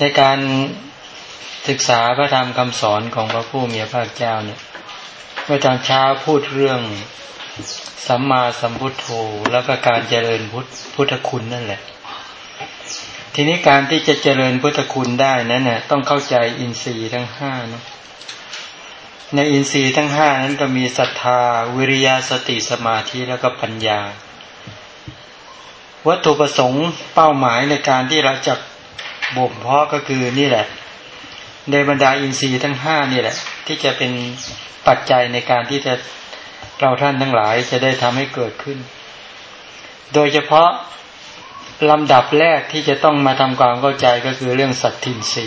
ในการศึกษาพระธรรมคำสอนของพระผู้มีพระเจ้าเนี่ยเมื่อตอนเช้าพูดเรื่องสัมมาสัมพุทโธแล้วก็การเจริญพุทธพุทธคุณนั่นแหละ ทีนี้การที่จะเจริญพุทธคุณได้นั้นเนี่ยต้องเข้าใจอินทรีย์ทั้งห้านะในอินทรีย์ทั้งห้านั้นก็มีศรัทธา วิริยะสติสมาธิแล้วก็ปัญญา วัตถุประสงค์เป้าหมายในการที่เราจะ บ่มเพาะก็คือนี่แหละ ในบรรดาอินทรีย์ทั้งห้านี่แหละ ที่จะเป็นปัจจัยในการที่จะเราท่านทั้งหลายจะได้ทำให้เกิดขึ้น โดยเฉพาะลำดับแรกที่จะต้องมาทำความเข้าใจก็คือเรื่องสัตทินรี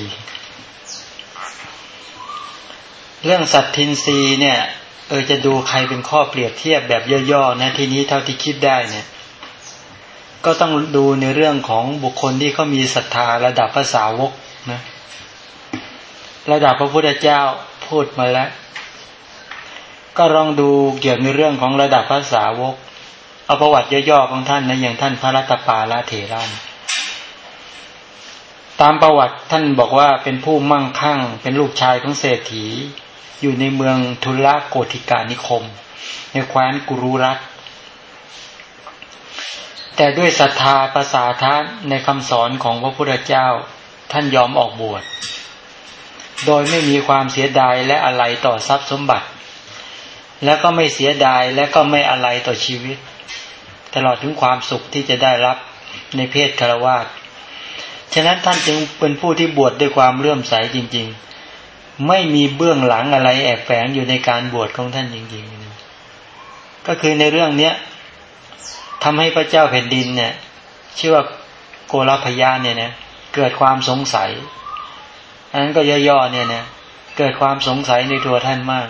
เรื่องสัตทินรีเนี่ย เออจะดูใครเป็นข้อเปรียบเทียบแบบย่อๆนะทีนี้เท่าที่คิดได้เนี่ย ก็ต้องดูในเรื่องของบุคคลที่เขามีศรัทธาระดับภาษาวกนะระดับพระพุทธเจ้าพูดมาแล้ว ก็ลองดูเกี่ยวในเรื่องของระดับภาษาวก เอาประวัติย่อๆของท่านนะอย่างท่านพระรัตปาลาเถระตามประวัติท่านบอกว่าเป็นผู้มั่งคั่ง เป็นลูกชายของเศรษฐี อยู่ในเมืองทุลโกธิกานิคม ในแคว้นกุรุรัต แต่ด้วยศรัทธาภาษาท่านในคำสอนของพระพุทธเจ้าท่านยอมออกบวช โดยไม่มีความเสียดายและอะไรต่อทรัพย์สมบัติ แล้วก็ไม่เสียดายและก็ไม่อะไรต่อชีวิต ตลอดถึงความสุขที่จะได้รับในเพศคารวะฉะนั้นท่านจึงเป็นผู้ที่บวชดด้วยความเลื่อมใสจริง ๆ ไม่มีเบื้องหลังอะไรแอบแฝงอยู่ในการบวชของท่านจริงๆ ก็คือในเรื่องเนี้ย ทำให้พระเจ้าแผ่นดินเนี่ยชื่อว่าโกรพยาเนี่ยนะเกิดความสงสัยอันนั้นก็ย่อๆเนี่ยนะเกิดความสงสัยในตัวท่านมาก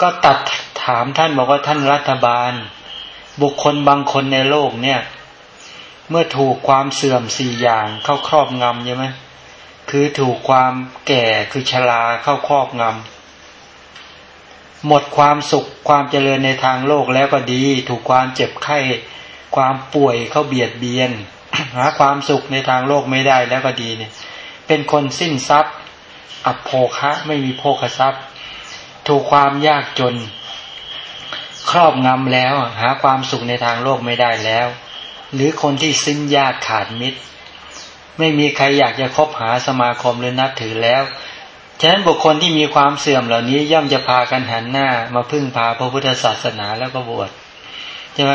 ก็ตัดถามท่านบอกว่าท่านรัฐบาล บุคคลบางคนในโลกเนี่ย เมื่อถูกความเสื่อมสี่อย่างเข้าครอบงำใช่ไหมคือถูกความแก่คือชราเข้าครอบงำ หมดความสุขความเจริญในทางโลกแล้วก็ดี ถูกความเจ็บไข้ความป่วยเข้าเบียดเบียน หาความสุขในทางโลกไม่ได้แล้วก็ดีเนี่ย เป็นคนสิ้นทรัพย์ อับโภคะไม่มีโภคทรัพย์ ถูกความยากจน ครอบงำแล้ว หาความสุขในทางโลกไม่ได้แล้ว หรือคนที่สิ้นญาติขาดมิตร ไม่มีใครอยากจะคบหาสมาคมหรือนับถือแล้ว ฉะนั้นบุคคลที่มีความเสื่อมเหล่านี้ย่อมจะพากันหันหน้า มาพึ่งพาพระพุทธศาสนาแล้วก็บวชใช่ไหม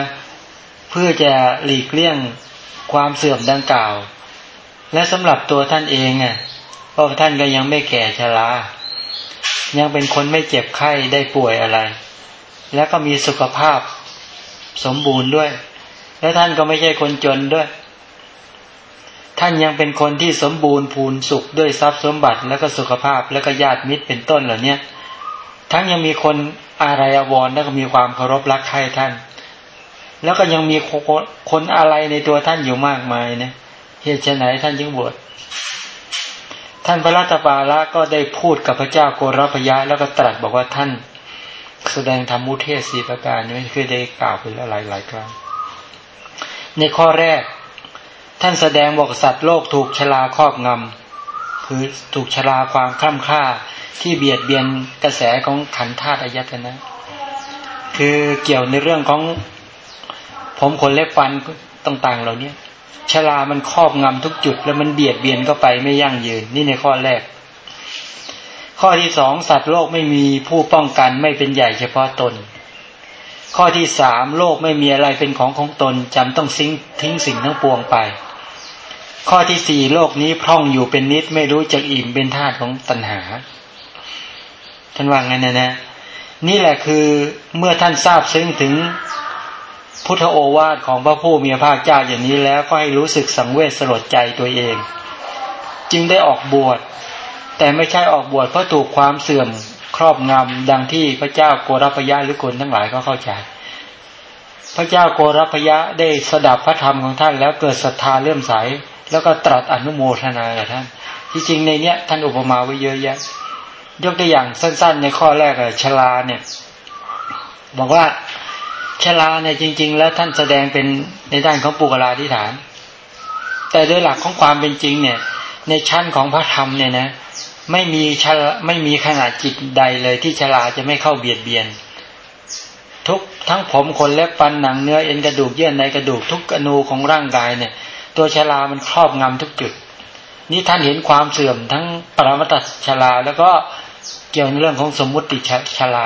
เพื่อจะหลีกเลี่ยงความเสื่อมดังกล่าว และสำหรับตัวท่านเองอะเพราะท่านก็ยังไม่แก่ชรายังเป็นคนไม่เจ็บไข้ได้ป่วยอะไร แล้วก็มีสุขภาพสมบูรณ์ด้วย แล้วท่านก็ไม่ใช่คนจนด้วย ท่านยังเป็นคนที่สมบูรณ์พูนสุขด้วยทรัพย์สมบัติแล้วก็สุขภาพแล้วก็ญาติมิตรเป็นต้นเหล่านี้ทั้งยังมีคนอะไรอวรแล้วก็มีความเคารพรักใคร่ท่าน แล้วก็ยังมีคนอะไรในตัวท่านอยู่มากมายนะเหตุไหนท่านจึงบวชท่านพระราชบาละก็ได้พูดกับพระเจ้าโกรพยะแล้วก็ตรัสบอกว่าท่าน แสดงธรรมุเทศสีประการนี้คือได้กล่าวไปแล้วหลายหลายครั้งในข้อแรก ท่านแสดงบอกสัตว์โลกถูกชลาครอบงำคือถูกชลาความคล่ำค่าที่เบียดเบียนกระแสของขันธาตุอายตนะ คือเกี่ยวในเรื่องของผมขนเล็บฟันต่างๆเหล่านี้ชรามันครอบงำทุกจุด แล้วมันเบียดเบียนเข้าไปไม่ยั่งยืนนี่ในข้อแรก ข้อที่สองสัตว์โลกไม่มีผู้ป้องกันไม่เป็นใหญ่เฉพาะตน ข้อที่สามโลกไม่มีอะไรเป็นของของตนจำต้องซิงทิ้งสิ่งทั้งปวงไป ข้อที่สี่โลกนี้พร่องอยู่เป็นนิดไม่รู้จักอิ่มเป็นธาตุของตัณหา ท่านว่างั้นนะนะ นี่แหละคือเมื่อท่านทราบซึ้งถึงพุทธโอวาทของพระผู้มีพระภาคเจ้าอย่างนี้แล้วก็ให้รู้สึกสังเวชสลดใจตัวเอง จึงได้ออกบวช แต่ไม่ใช่ออกบวชเพราะถูกความเสื่อมครอบงำดังที่พระเจ้าโกรพยะหรือคนทั้งหลายก็เข้าใจ พระเจ้าโกรพยะได้สดับพระธรรมของท่านแล้วเกิดศรัทธาเลื่อมใส แล้วก็ตรัสอนุโมทนากับท่านที่จริงในเนี้ยท่านอุปมาไว้เยอะแยะ ยกตัวอย่างสั้น ๆ ในข้อแรกอะชลาเนี่ย บอกว่าชลาเนี่ยจริง ๆ แล้วท่านแสดงเป็นในด้านของปุกลาธิฐาน แต่โดยหลักของความเป็นจริงเนี่ย ในชั้นของพระธรรมเนี่ยนะไม่มีชลไม่มีขนาดจิตใดเลยที่ชลาจะไม่เข้าเบียดเบียน ทุกทั้งผมขนเล็บฟันหนังเนื้อเอ็นกระดูกเยื่อในกระดูกทุกอนูของร่างกายเนี่ย ตัวชลามันครอบงำทุกจุด นี่ท่านเห็นความเสื่อมทั้งปรมัตถชลาแล้วก็เกี่ยวในเรื่องของสมมุติชลา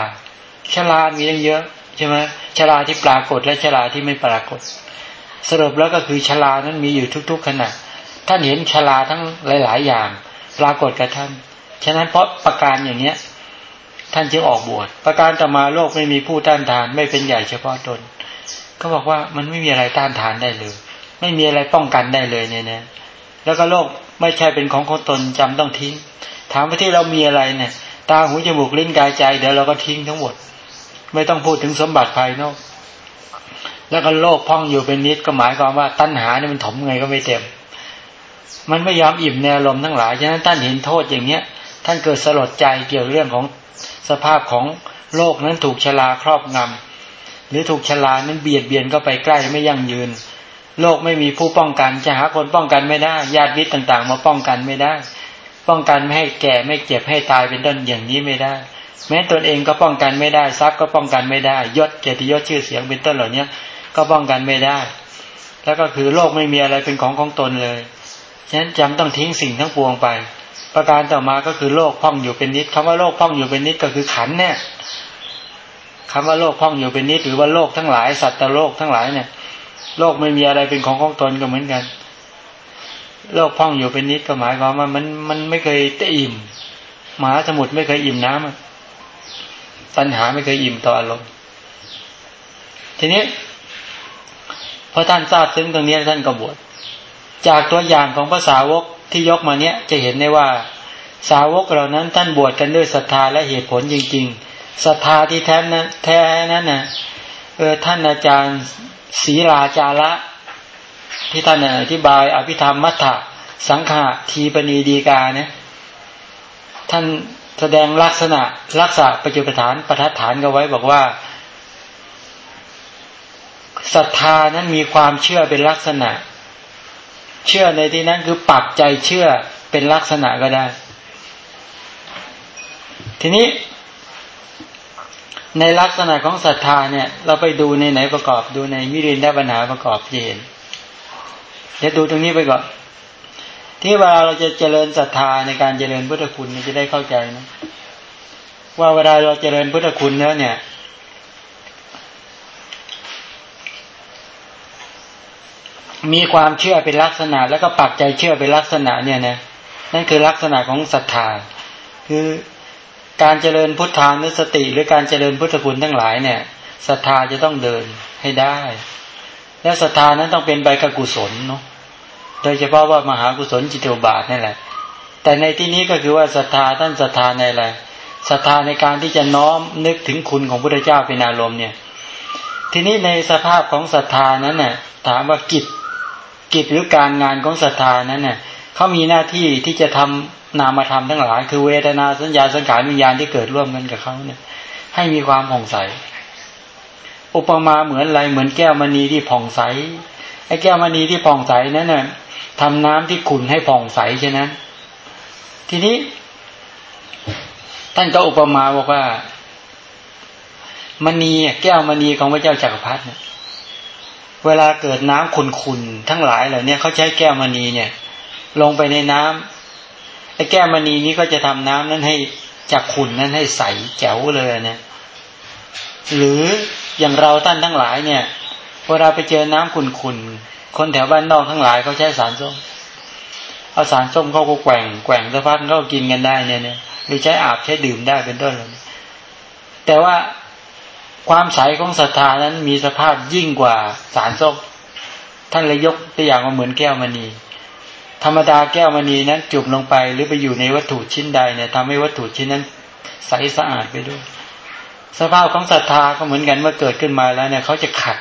ชลามีเยอะใช่ไหมชลาที่ปรากฏและชลาที่ไม่ปรากฏ สรุปแล้วก็คือชลานั้นมีอยู่ทุก ๆขณะท่านเห็นชลาทั้งหลาย ๆ อย่าง ปรากฏกับท่าน ฉะนั้นเพราะประการอย่างเนี้ย ท่านจึงออกบวช ประการต่อมาโลกไม่มีผู้ต้านทาน ไม่เป็นใหญ่เฉพาะตน ก็บอกว่ามันไม่มีอะไรต้านทานได้เลย ไม่มีอะไรป้องกันได้เลยเนี่ยนะแล้วก็โลกไม่ใช่เป็นของของตนจำต้องทิ้ง ถามว่าที่เรามีอะไรเนี่ย ตาหูจมูกลิ้นกายใจเดี๋ยวเราก็ทิ้งทั้งหมด ไม่ต้องพูดถึงสมบัติภายนอก แล้วก็โลกพ่องอยู่เป็นนิดก็หมายความว่าตัณหาเนี่ยมันถมไงก็ไม่เต็ม มันไม่ยอมอิ่มในอารมณ์ทั้งหลายฉะนั้นท่านเห็นโทษอย่างเนี้ย ท่านเกิดสลดใจเกี่ยวเรื่องของสภาพของโลกนั้นถูกชลาครอบงำหรือถูกชลานั้นเบียดเบียนก็ไปใกล้ไม่ยั่งยืน โลกไม่มีผู้ป้องกันจะหาคนป้องกันไม่ได้ ญาติวิตต่างๆ มาป้องกันไม่ได้ ป้องกันไม่ให้แก่ไม่เจ็บให้ตายเป็นต้นอย่างนี้ไม่ได้ แม้ตนเองก็ป้องกันไม่ได้ ทรัพย์ก็ป้องกันไม่ได้ยศเกียรติยศชื่อเสียงเป็นต้นเหล่านี้ก็ป้องกันไม่ได้ แล้วก็คือโลกไม่มีอะไรเป็นของของตนเลยฉะนั้นจำต้องทิ้งสิ่งทั้งปวงไป ประการต่อมาก็คือโลกพ่องอยู่เป็นนิดคำว่าโลกพ่องอยู่เป็นนิดก็คือขันเนี่ยคำว่าโลกพ่องอยู่เป็นนิดหรือว่าโลกทั้งหลายสัตว์โลกทั้งหลายเนี่ย โลกไม่มีอะไรเป็นของของตนก็เหมือนกัน โลกพ่องอยู่เป็นนิดก็หมายความว่ามันมันไม่เคยอิ่มมหาสมุทรไม่เคยอิ่มน้ำตัณหาไม่เคยอิ่มต่ออารมณ์ทีนี้พอท่านทราบซึ้งตรงนี้ท่านก็บวชจากตัวอย่างของภาษาวกที่ยกมาเนี้ยจะเห็นได้ว่าสาวกเหล่านั้นท่านบวชกันด้วยศรัทธาและเหตุผลจริงๆศรัทธาที่แท้นั้นแท้นั้นนะเออท่านอาจารย์ ศรีราจาระที่ท่านอธิบาย อภิธรรมมัทธะสังฆาทีปณีดีกาเนี่ยท่านแสดงลักษณะลักษณะปัจจุปฐานประทัดฐานกันไว้บอกว่าศรัทธานั้นมีความเชื่อเป็นลักษณะ เชื่อในที่นั้นคือปักใจเชื่อเป็นลักษณะก็ได้ ทีนี้ ในลักษณะของศรัทธาเนี่ย เราไปดูในไหนประกอบดูในมิรินได้ปัญหาประกอบเห็นเดี๋ยวดูตรงนี้ไปก่อนที่เวลาเราจะเจริญศรัทธาในการเจริญพุทธคุณจะได้เข้าใจนะว่าเวลาเราเจริญพุทธคุณแล้วเนี่ย มีความเชื่อเป็นลักษณะ แล้วก็ปักใจเชื่อเป็นลักษณะเนี่ยนะนั่นคือลักษณะของศรัทธา คือ การเจริญพุทธานุสติ หรือการเจริญพุทธคุณทั้งหลายเนี่ยศรัทธาจะต้องเดินให้ได้ และศรัทธานั้นต้องเป็นใบกกุศลเนาะโดยเฉพาะว่ามหากุศลจิตวบาทนี่แหละ แต่ในที่นี้ก็คือว่าศรัทธาท่านศรัทธาในอะไรศรัทธาในการที่จะน้อมนึกถึงคุณของพระเจ้าเป็นอารมณ์เนี่ย ทีนี้ในสภาพของศรัทธานั้นเนี่ยถามว่ากิจกิจหรือการงานของศรัทธานั้นเนี่ยเขามีหน้าที่ที่จะทำ นามธรรมทั้งหลาย คือเวทนาสัญญาสังขารวิญญาณที่เกิดร่วมกันกับเขาเนี่ย ให้มีความผ่องใส อุปมาเหมือนอะไรเหมือนแก้วมณีที่ผ่องใสไอ้แก้วมณีที่ผ่องใสนั้นน่ะทำน้ำที่ขุ่นให้ผ่องใสใช่นั้นทีนี้ท่านก็อุปมาบอกว่ามณีแก้วมณีของพระเจ้าจักรพรรดิเนี่ยเวลาเกิดน้ำขุ่นๆทั้งหลายเหล่านี้เขาใช้แก้วมณีเนี่ย ลงไปในน้ำ ไอ้แก้วมณีนี้ก็จะทำน้ำนั้นให้จากขุนนั้นให้ใสแจ๋วเลยเนี่ยหรืออย่างเราท่านทั้งหลายเนี่ยเวลาไปเจอน้ำขุนๆคนแถวบ้านนอกทั้งหลายเขาใช้สารส้มเอาสารส้มเขาก็แกว่งแกว่งสักพักเขากินกันได้เนี่ยเนี่ยหรือใช้อาบใช้ดื่มได้เป็นต้นเลยแต่ว่าความใสของศรัทธานั้นมีสภาพยิ่งกว่าสารส้มท่านเลยยกตัวอย่างมาเหมือนแก้วมณี ธรรมดาแก้วมณีนั้นจุบลงไป หรือไปอยู่ในวัตถุชิ้นใดเนี่ยทำให้วัตถุชิ้นนั้นใสสะอาดไปด้วย สภาพของศรัทธาก็เหมือนกันเมื่อเกิดขึ้นมาแล้วเนี่ยเขาจะขัด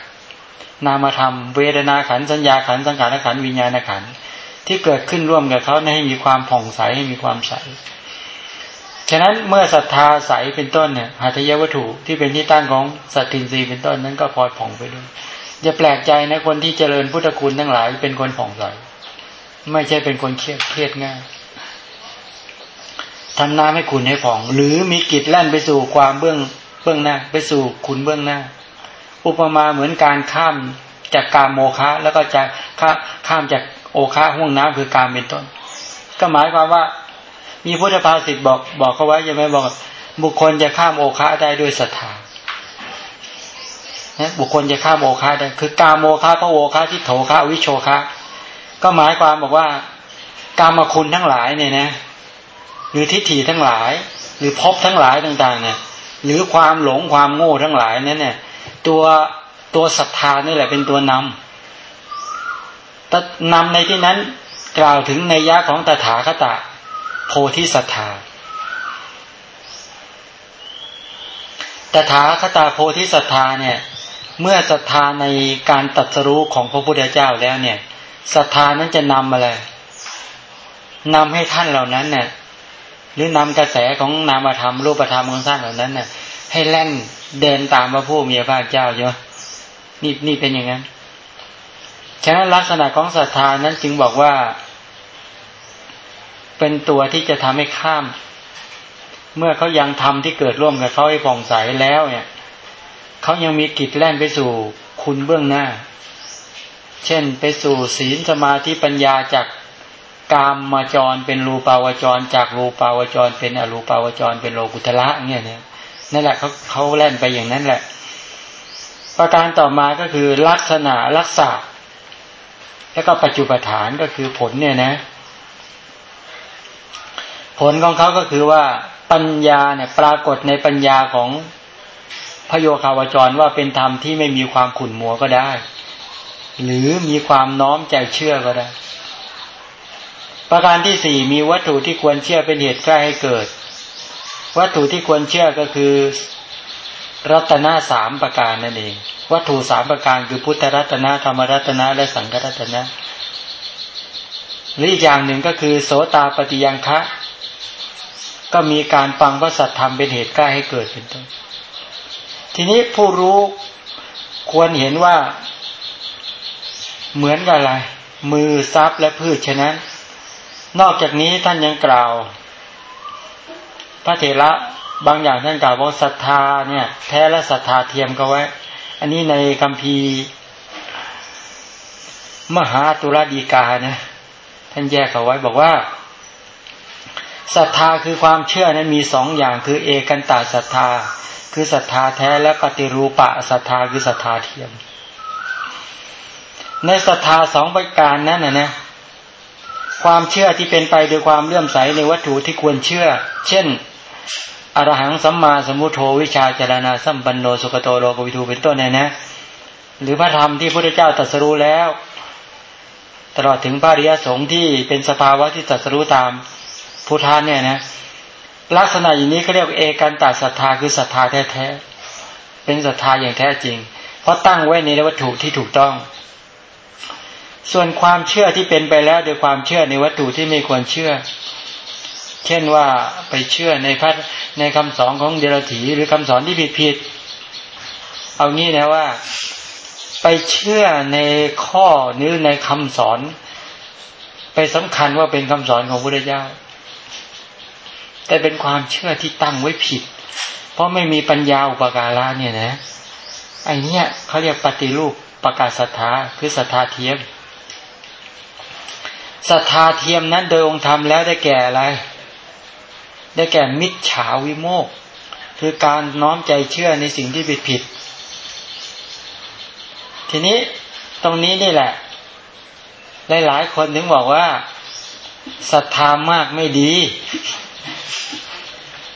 นามธรรม เวทนาขันสัญญาขันสังขารขันวิญญาณขันที่เกิดขึ้นร่วมกับเขาให้มีความผ่องใสให้มีความใสฉะนั้นเมื่อศรัทธาใสเป็นต้นเนี่ยหัตถยวัตถุที่เป็นที่ตั้งของสัตตินรีเป็นต้นนั้นก็พลอยผ่องไปด้วยอย่าแปลกใจนะคนที่เจริญพุทธคุณทั้งหลายเป็นคนผ่องใส ไม่ใช่เป็นคนเครียดเครียดง่ายทำน้ำให้คุณให้ผ่อง หรือมีกิจแล่นไปสู่ความเบื้องเบื้องหน้า ไปสู่คุณเบื้องหน้า อุปมาเหมือนการข้ามจากการโมคะ แล้วก็จะข้าข้ามจากโอคะห่วงน้ำคือการเป็นต้น ก็หมายความว่า มีพุทธภาษิตบอกบอกเขาไว้ยังไม่บอก บุคคลจะข้ามโอคะได้ด้วยศรัทธานะบุคคลจะข้ามโอคะได้ คือการโมคะพระโอคะที่โถคะวิโชคะ ก็หมายความบอกว่าการมาคุณทั้งหลายเนี่ยนะหรือทิฏฐิทั้งหลาย หรือพบทั้งหลายต่างๆ เนี่ย หรือความหลงความโง่ทั้งหลายนั้นเนี่ย ตัวตัวศรัทธานี่แหละเป็นตัวนำแต่นำในที่นั้นกล่าวถึงในยะของตถาคตะ โพธิศรัทธาตถาคตาโพธิศรัทธาเนี่ย เมื่อศรัทธาในการตัดสรู้ของพระพุทธเจ้าแล้วเนี่ย ศรัทธานั้นจะนำอะไรนำให้ท่านเหล่านั้นเนี่ยหรือนำกระแสของนามธรรมรูปธรรมของท่านเหล่านั้นเนี่ยให้แล่นเดินตามพระผู้มีพระเจ้าเยอะนี่นี่เป็นอย่างนั้นฉะนั้นลักษณะของศรัทธานั้นจึงบอกว่า เป็นตัวที่จะทำให้ข้าม เมื่อเขายังทำที่เกิดร่วมกับเขาให้ผ่องใสแล้วเนี่ยเขายังมีกิจแล่นไปสู่คุณเบื้องหน้า เช่นไปสู่ศีลสมาธิปัญญาจากกามมาจรเป็นรูปาวจร จากรูปาวจร เป็นอรูปาวจร เป็นโลกุตละเนี่ยเนี่ยนั่นแหละเขาเขาแล่นไปอย่างนั้นแหละ ประการต่อมาก็คือลักษณะลักษณะแล้วก็ปัจจุบฐานก็คือผลเนี่ยนะ ผลของเขาก็คือว่าปัญญาเนี่ยปรากฏในปัญญาของพโยคาวจรว่าเป็นธรรมที่ไม่มีความขุ่นมัวก็ได้ หรือมีความน้อมใจเชื่อก็ได้ ประการที่สี่มีวัตถุที่ควรเชื่อเป็นเหตุใกล้ให้เกิด วัตถุที่ควรเชื่อก็คือ รัตนาสามประการนั่นเอง วัตถุสามประการคือพุทธรัตนะธรรมรัตนะและสังฆรัตนะหรืออีกอย่างหนึ่งก็คือ โสตาปฏิยังคะ ก็มีการฟังพระสัทธรรมเป็นเหตุใกล้ให้เกิดเป็นต้นทีนี้ผู้รู้ควรเห็นว่า เหมือนกับอะไร มือทรัพย์และพืชฉะนั้น นอกจากนี้ท่านยังกล่าว พระเถระบางอย่างท่านกล่าวว่าศรัทธาเนี่ย แท้และศรัทธาเทียมก็ไว้ อันนี้ในคัมภีร์มหาตุลดีกานะท่านแยกเอาไว้บอกว่าศรัทธาคือความเชื่อนั้นมีสองอย่างคือเอกันตาศรัทธา คือศรัทธาแท้และปฏิรูปะศรัทธาคือศรัทธาเทียม ในศรัทธาสองประการนั้นนะนะความเชื่อที่เป็นไปโดยความเลื่อมใสในวัตถุที่ควรเชื่อ เช่น อรหังสัมมาสมุทโธวิชาจารณาสัมปันโนสุกโตโลกวิทูเป็นต้นเนี่ยนะ หรือพระธรรมที่พระเจ้าตรัสรู้แล้ว ตลอดถึงพระริยสงฆ์ที่เป็นสภาวะที่ตรัสรู้ตามพุทธานเนี่ยนะลักษณะอย่างนี้เขาเรียกเอกันตัดศรัทธาคือศรัทธาแท้ๆเป็นศรัทธาอย่างแท้จริง เพราะตั้งไว้ในวัตถุที่ถูกต้อง ส่วนความเชื่อที่เป็นไปแล้วโดยความเชื่อในวัตถุที่ไม่ควรเชื่อ เช่นว่าไปเชื่อในพระในคำสอนของเดรัจฉีหรือคำสอนที่ผิดผิดเอางี้นะว่า ไปเชื่อในข้อนี้ในคำสอน ไปสำคัญว่าเป็นคำสอนของพระเจ้า แต่เป็นความเชื่อที่ตั้งไว้ผิด เพราะไม่มีปัญญาอุปการะเนี่ยนะไอเนี้ยเขาเรียกปฏิรูปประกาศศรัทธาคือศรัทธาเทียม ศรัทธาเทียมนั้นโดยองค์ธรรมแล้วได้แก่อะไร ได้แก่มิจฉาวิโมก คือการน้อมใจเชื่อในสิ่งที่ผิดผิด ทีนี้ตรงนี้นี่แหละ หลายๆคนถึงบอกว่าศรัทธามากไม่ดี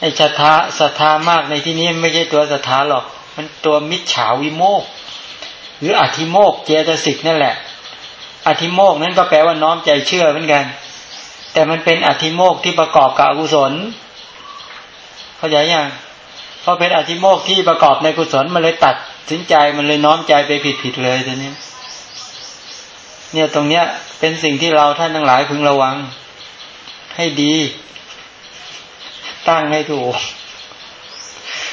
ไอ้ศรัทธาศรัทธามากในที่นี้ไม่ใช่ตัวศรัทธาหรอก มันตัวมิจฉาวิโมก หรืออธิโมกเจตสิกนั่นแหละ อธิโมกนั้นก็แปลว่าน้อมใจเชื่อเหมือนกัน แต่มันเป็นอธิโมกที่ประกอบกับอกุศล เข้าใจยังเพราะเป็นอธิโมกที่ประกอบในกุศลมันเลยตัดสินใจมันเลยน้อมใจไปผิดผิดเลยตัวนี้เนี่ยตรงเนี้ยเป็นสิ่งที่เราท่านทั้งหลายพึงระวัง ให้ดี ตั้งให้ถูก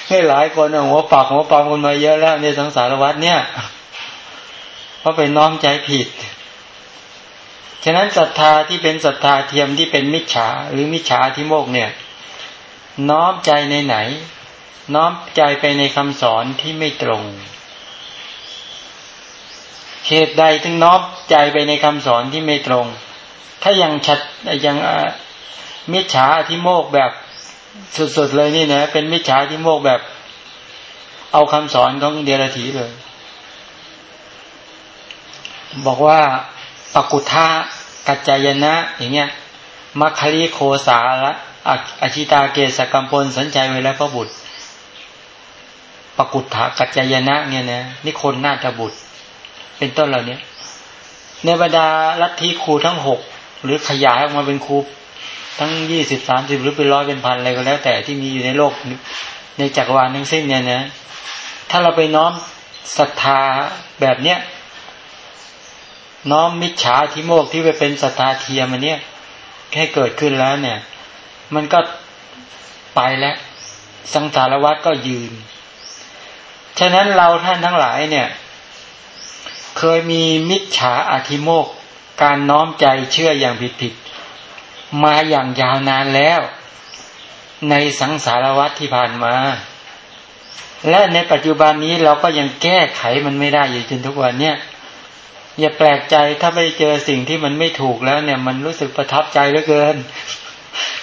ให้หลายคนหัวปากหัวปอมคนมาเยอะแล้วในสังสารวัฏเนี่ยเพราะไปน้อมใจผิด ฉะนั้นศรัทธาที่เป็นศรัทธาเทียมที่เป็นมิจฉาหรือมิจฉาที่โมกเนี่ย น้อมใจในไหน น้อมใจไปในคำสอนที่ไม่ตรงเหตุใดถึงน้อมใจไปในคำสอนที่ไม่ตรง ถ้ายังชัดยังมิจฉาที่โมกแบบสุดๆเลยนี่นะ เป็นมิจฉาที่โมกแบบ เอาคำสอนของเดรัจฉีเลย บอกว่าปกุทา กัจจายนะ อย่างเงี้ยมัคคลีโคสาละอชิตาเกสกัมพลสนใจไว้แล้วพระบุตรปกุฏฐากัจจายนะเนี่ยนะนี่คนนาฏบุตร เป็นต้นเหล่านี้ในบรรดาลัทธิครูทั้งหกหรือขยายออกมาเป็นครูทั้งยี่สิบสามสิบหรือเป็นร้อยเป็นพันอะไรก็แล้ว แต่ที่มีอยู่ในโลกในจักรวาลทั้งสิ้นเนี่ยนะถ้าเราไปน้อมศรัทธาแบบเนี้ย น้อมมิจฉาทิโมกที่ไปเป็นศรัทธาเทียมอันเนี้ยแค่เกิดขึ้นแล้วเนี่ย มันก็ไปแล้ว สังสารวัฏก็ยืน ฉะนั้นเราท่านทั้งหลายเนี่ย เคยมีมิจฉาอาธิโมกการน้อมใจเชื่ออย่างผิดๆมาอย่างยาวนานแล้ว ในสังสารวัฏที่ผ่านมา และในปัจจุบันนี้เราก็ยังแก้ไขมันไม่ได้อยู่จนทุกวันเนี่ย อย่าแปลกใจถ้าไปเจอสิ่งที่มันไม่ถูกแล้วเนี่ย มันรู้สึกประทับใจเหลือเกิน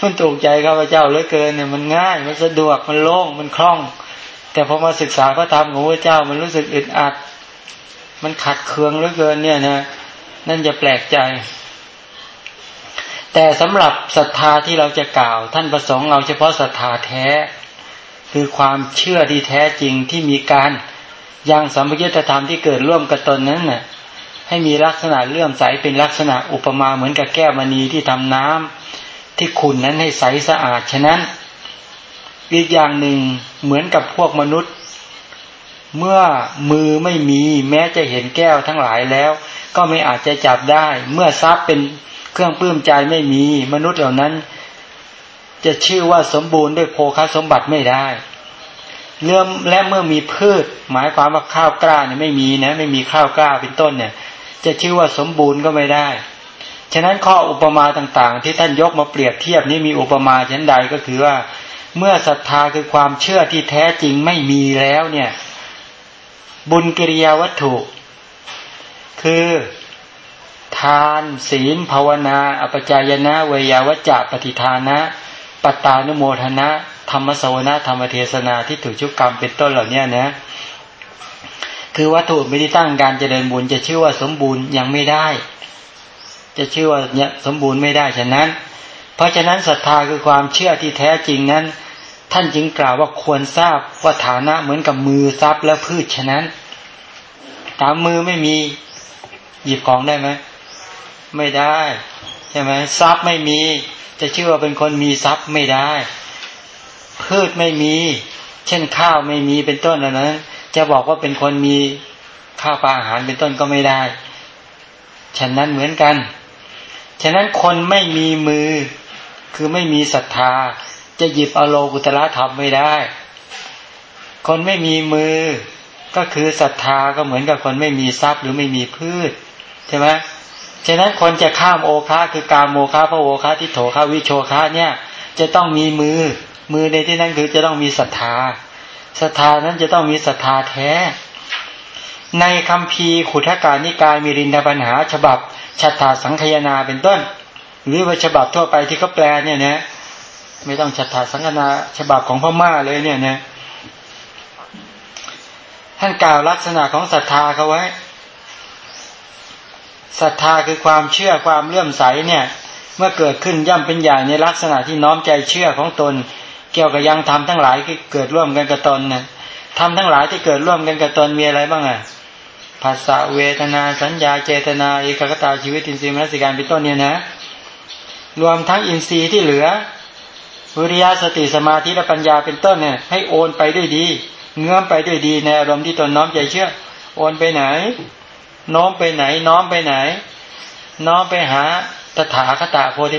มันถูกใจข้าพเจ้าเหลือเกินเนี่ยมันง่ายมันสะดวกมันโล่งมันคล่อง แต่พอมาศึกษาพระธรรมของพระเจ้ามันรู้สึกอึดอัด มันขัดเคืองเหลือเกินเนี่ยนะนั่นจะแปลกใจ แต่สำหรับศรัทธาที่เราจะกล่าว ท่านประสงค์เอาเฉพาะศรัทธาแท้ คือความเชื่อที่แท้จริงที่มีการยังสัมพยุตธรรมที่เกิดร่วมกับตนนั้นน่ะ ให้มีลักษณะเลื่อมใสเป็นลักษณะอุปมาเหมือนกับแก้วมณีที่ทำน้ำที่ขุนนั้นให้ใสสะอาดฉะนั้น อีกอย่างหนึ่งเหมือนกับพวกมนุษย์ เมื่อมือไม่มีแม้จะเห็นแก้วทั้งหลายแล้ว ก็ไม่อาจจะจับได้ เมื่อทรัพย์เป็นเครื่องปลื้มใจไม่มีมนุษย์เหล่านั้น จะชื่อว่าสมบูรณ์ด้วยโภคสมบัติไม่ได้เรื่อและเมื่อมีพืช หมายความว่าข้าวกล้าเนี่ยไม่มีนะ ไม่มีข้าวกล้าเป็นต้นเนี่ย จะชื่อว่าสมบูรณ์ก็ไม่ได้ ฉะนั้นข้ออุปมาต่างๆ ที่ท่านยกมาเปรียบเทียบนี่มีอุปมาชั้นใดก็คือว่า เมื่อศรัทธาคือความเชื่อที่แท้จริงไม่มีแล้วเนี่ย บุญกิริยาวัตถุ คือทานศีลภาวนา อปจายนะเวยาวัจจะปฏิทานะ ปัตตานุโมทนะ ธรรมสวนาธรรมเทศนาที่ถูกชุกกรรมเป็นต้นเหล่านี้นะ คือวัตถุไม่ได้ตั้งการเจริญบุญจะชื่อว่าสมบูรณ์ยังไม่ได้ จะชื่อว่าเนี่ยสมบูรณ์ไม่ได้ฉะนั้น เพราะฉะนั้นศรัทธาคือความเชื่อที่แท้จริงนั้น ท่านจึงกล่าวว่าควรทราบว่าฐานะเหมือนกับมือทรัพย์และพืชฉะนั้นตามมือไม่มีหยิบของได้ไหมไม่ได้ใช่ไหมทรัพย์ไม่มี จะชื่อว่าเป็นคนมีทรัพย์ไม่ได้ พืชไม่มี เช่นข้าวไม่มีเป็นต้นนั้น จะบอกว่าเป็นคนมีข้าวปลาอาหารเป็นต้นก็ไม่ได้ ฉะนั้นเหมือนกัน ฉะนั้นคนไม่มีมือคือไม่มีศรัทธา จะหยิบอโลกุตละธรรมไม่ได้ คนไม่มีมือก็คือศรัทธาก็เหมือนกับคนไม่มีทรัพย์หรือไม่มีพืชใช่ไหมฉะนั้นคนจะข้ามโอคาคือการโมคาพระโอคาที่โถคาวิโชคาเนี่ย จะต้องมีมือ มือในที่นั้นคือจะต้องมีศรัทธา ศรัทธานั้นจะต้องมีศรัทธาแท้ ในคำพีขุทการนิกายมีรินดาปัญหา ฉบับชัตถาสังคยนาเป็นต้น หรือว่าฉบับทั่วไปที่เขาแปลเนี่ยนะไม่ต้องชัตถาสังคนาฉบับของพม่าเลยเนี่ยนะท่านกล่าวลักษณะของศรัทธาเขาไว้ศรัทธาคือความเชื่อความเลื่อมใสเนี่ย เมื่อเกิดขึ้นย่อมเป็นอย่างในลักษณะที่น้อมใจเชื่อของตน เกี่ยวกับยังทำทั้งหลายที่เกิดร่วมกันกับตนนะทำทั้งหลายที่เกิดร่วมกันกับตนมีอะไรบ้างอะภาษาเวทนาสัญญาเจตนาเอกกตาชีวิตอินทรีย์มนสิการเป็นต้นเนี่ยนะ รวมทั้งอินทรีย์ที่เหลือวิริยะสติสมาธิและปัญญาเป็นต้นเนี่ยให้โอนไปด้วยดี เงื่อมไปด้วยดีในอารมณ์ที่ตนน้อมใจเชื่อ โอนไปไหน น้อมไปไหน น้อมไปไหน น้อมไปหาตถาคตาโพธิ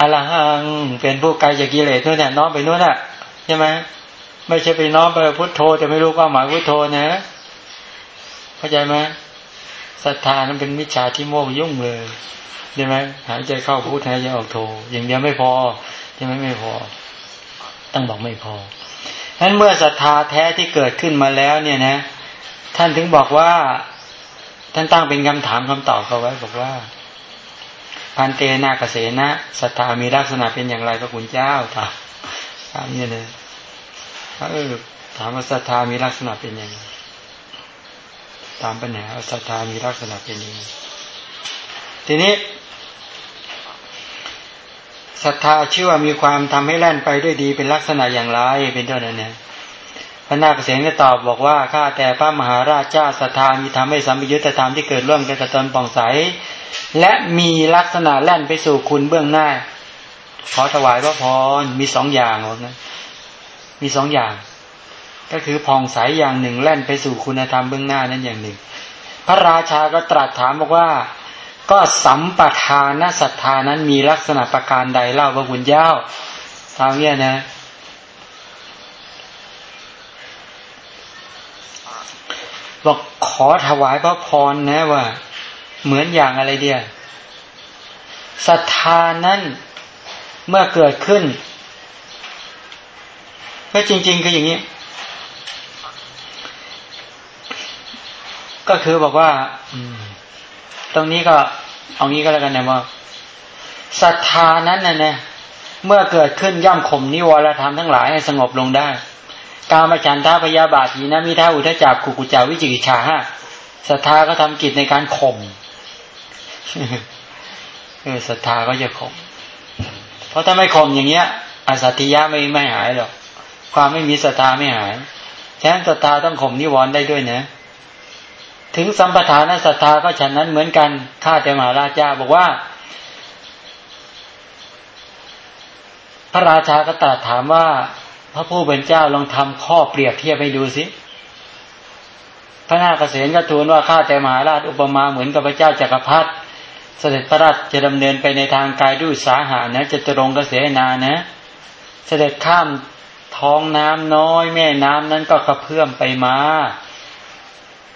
อรหังเป็นผู้ไกลจากกิเลสนู่นน่ะน้อมไปนู่นน่ะใช่ไหมไม่ใช่ไปน้อมไปพุทโธแต่ไม่รู้ความหมายพุทโธนะเข้าใจไหมศรัทธานั้นเป็นมิจฉาที่โมกยุ่งเลยใช่ไหมหายใจเข้าพุทหายใจออกโธอย่างเดียวไม่พอใช่ไหมไม่พอต้องบอกไม่พอฉะนั้นเมื่อศรัทธาแท้ที่เกิดขึ้นมาแล้ว เนี่ยนะ ท่านถึงบอกว่า ท่านตั้งเป็นคำถามคำตอบเขาไว้บอกว่า พันเตนาเกษนะศรัทธามีลักษณะเป็นอย่างไรพระคุณเจ้าถามถามเนี่ยเออถามว่าศรัทธามีลักษณะเป็นอย่างไรตามปัญหาศรัทธามีลักษณะเป็นยังไงทีนี้ศรัทธาชื่อว่ามีความทำให้แล่นไปด้วยดีเป็นลักษณะอย่างไรเป็นต้นนั้นเนี่ยพระนาคเษนก็ตอบบอกว่าข้าแต่พระมหาราชเจ้าศรัทธามีทำให้สัมยุญธรรมที่เกิดร่วมกันกับตนป่องใส และมีลักษณะแล่นไปสู่คุณเบื้องหน้า ขอถวายพระพรมีสองอย่างนะมีสองอย่าง ก็คือผ่องใสอย่างหนึ่งแล่นไปสู่คุณธรรมเบื้องหน้านั้นอย่างหนึ่ง พระราชาก็ตรัสถามบอกว่า ก็สัมปทานศรัทธานั้นมีลักษณะประการใดเล่าพระคุณเจ้าตามเนี้ยนะบอกขอถวายพระพรนะว่า เหมือนอย่างอะไรเดียศรัทธานั้นเมื่อเกิดขึ้น ก็จริง ๆ คืออย่างนี้ ก็คือบอกว่าตรงนี้ก็ เอางี้ก็แล้วกันนะว่าศรัทธานั้นนะเนี่ยเมื่อเกิดขึ้นย่อมข่มนิวรธรรมทั้งหลายให้สงบลงได้กามฉันทาพยาบาทีนะมิท้าอุทจักกุกุจาวิจิกิจาฮะศรัทธาก็ทำกิจในการข่ม เออศรัทธาก็จะข่มเพราะถ้าไม่ข่มอย่างเงี้ยอสัตยะไม่ไม่หายหรอก ความไม่มีศรัทธาไม่หายฉะนั้นศรัทธาต้องข่มนิวรณ์ได้ด้วยนะ ถึงสัมปทานศรัทธาก็ฉันนั้นเหมือนกันข้าแต่มหาราชาบอกว่า พระราชาก็ตรัสถามว่า พระผู้เป็นเจ้าลองทำข้อเปรียบเทียบให้ดูสิพระนาคเษนก็ทูลว่าข้าแต่มหาราชอุปมาเหมือนกับพระเจ้าจักรพรรดิ เสด็จพระราชจะดำเนินไปในทางกายด้วยสาหานะจะตรงกระเสนานะ เสด็จข้ามท้องน้ำน้อย แม่น้ำนั้นก็กระเพื่อมไปมา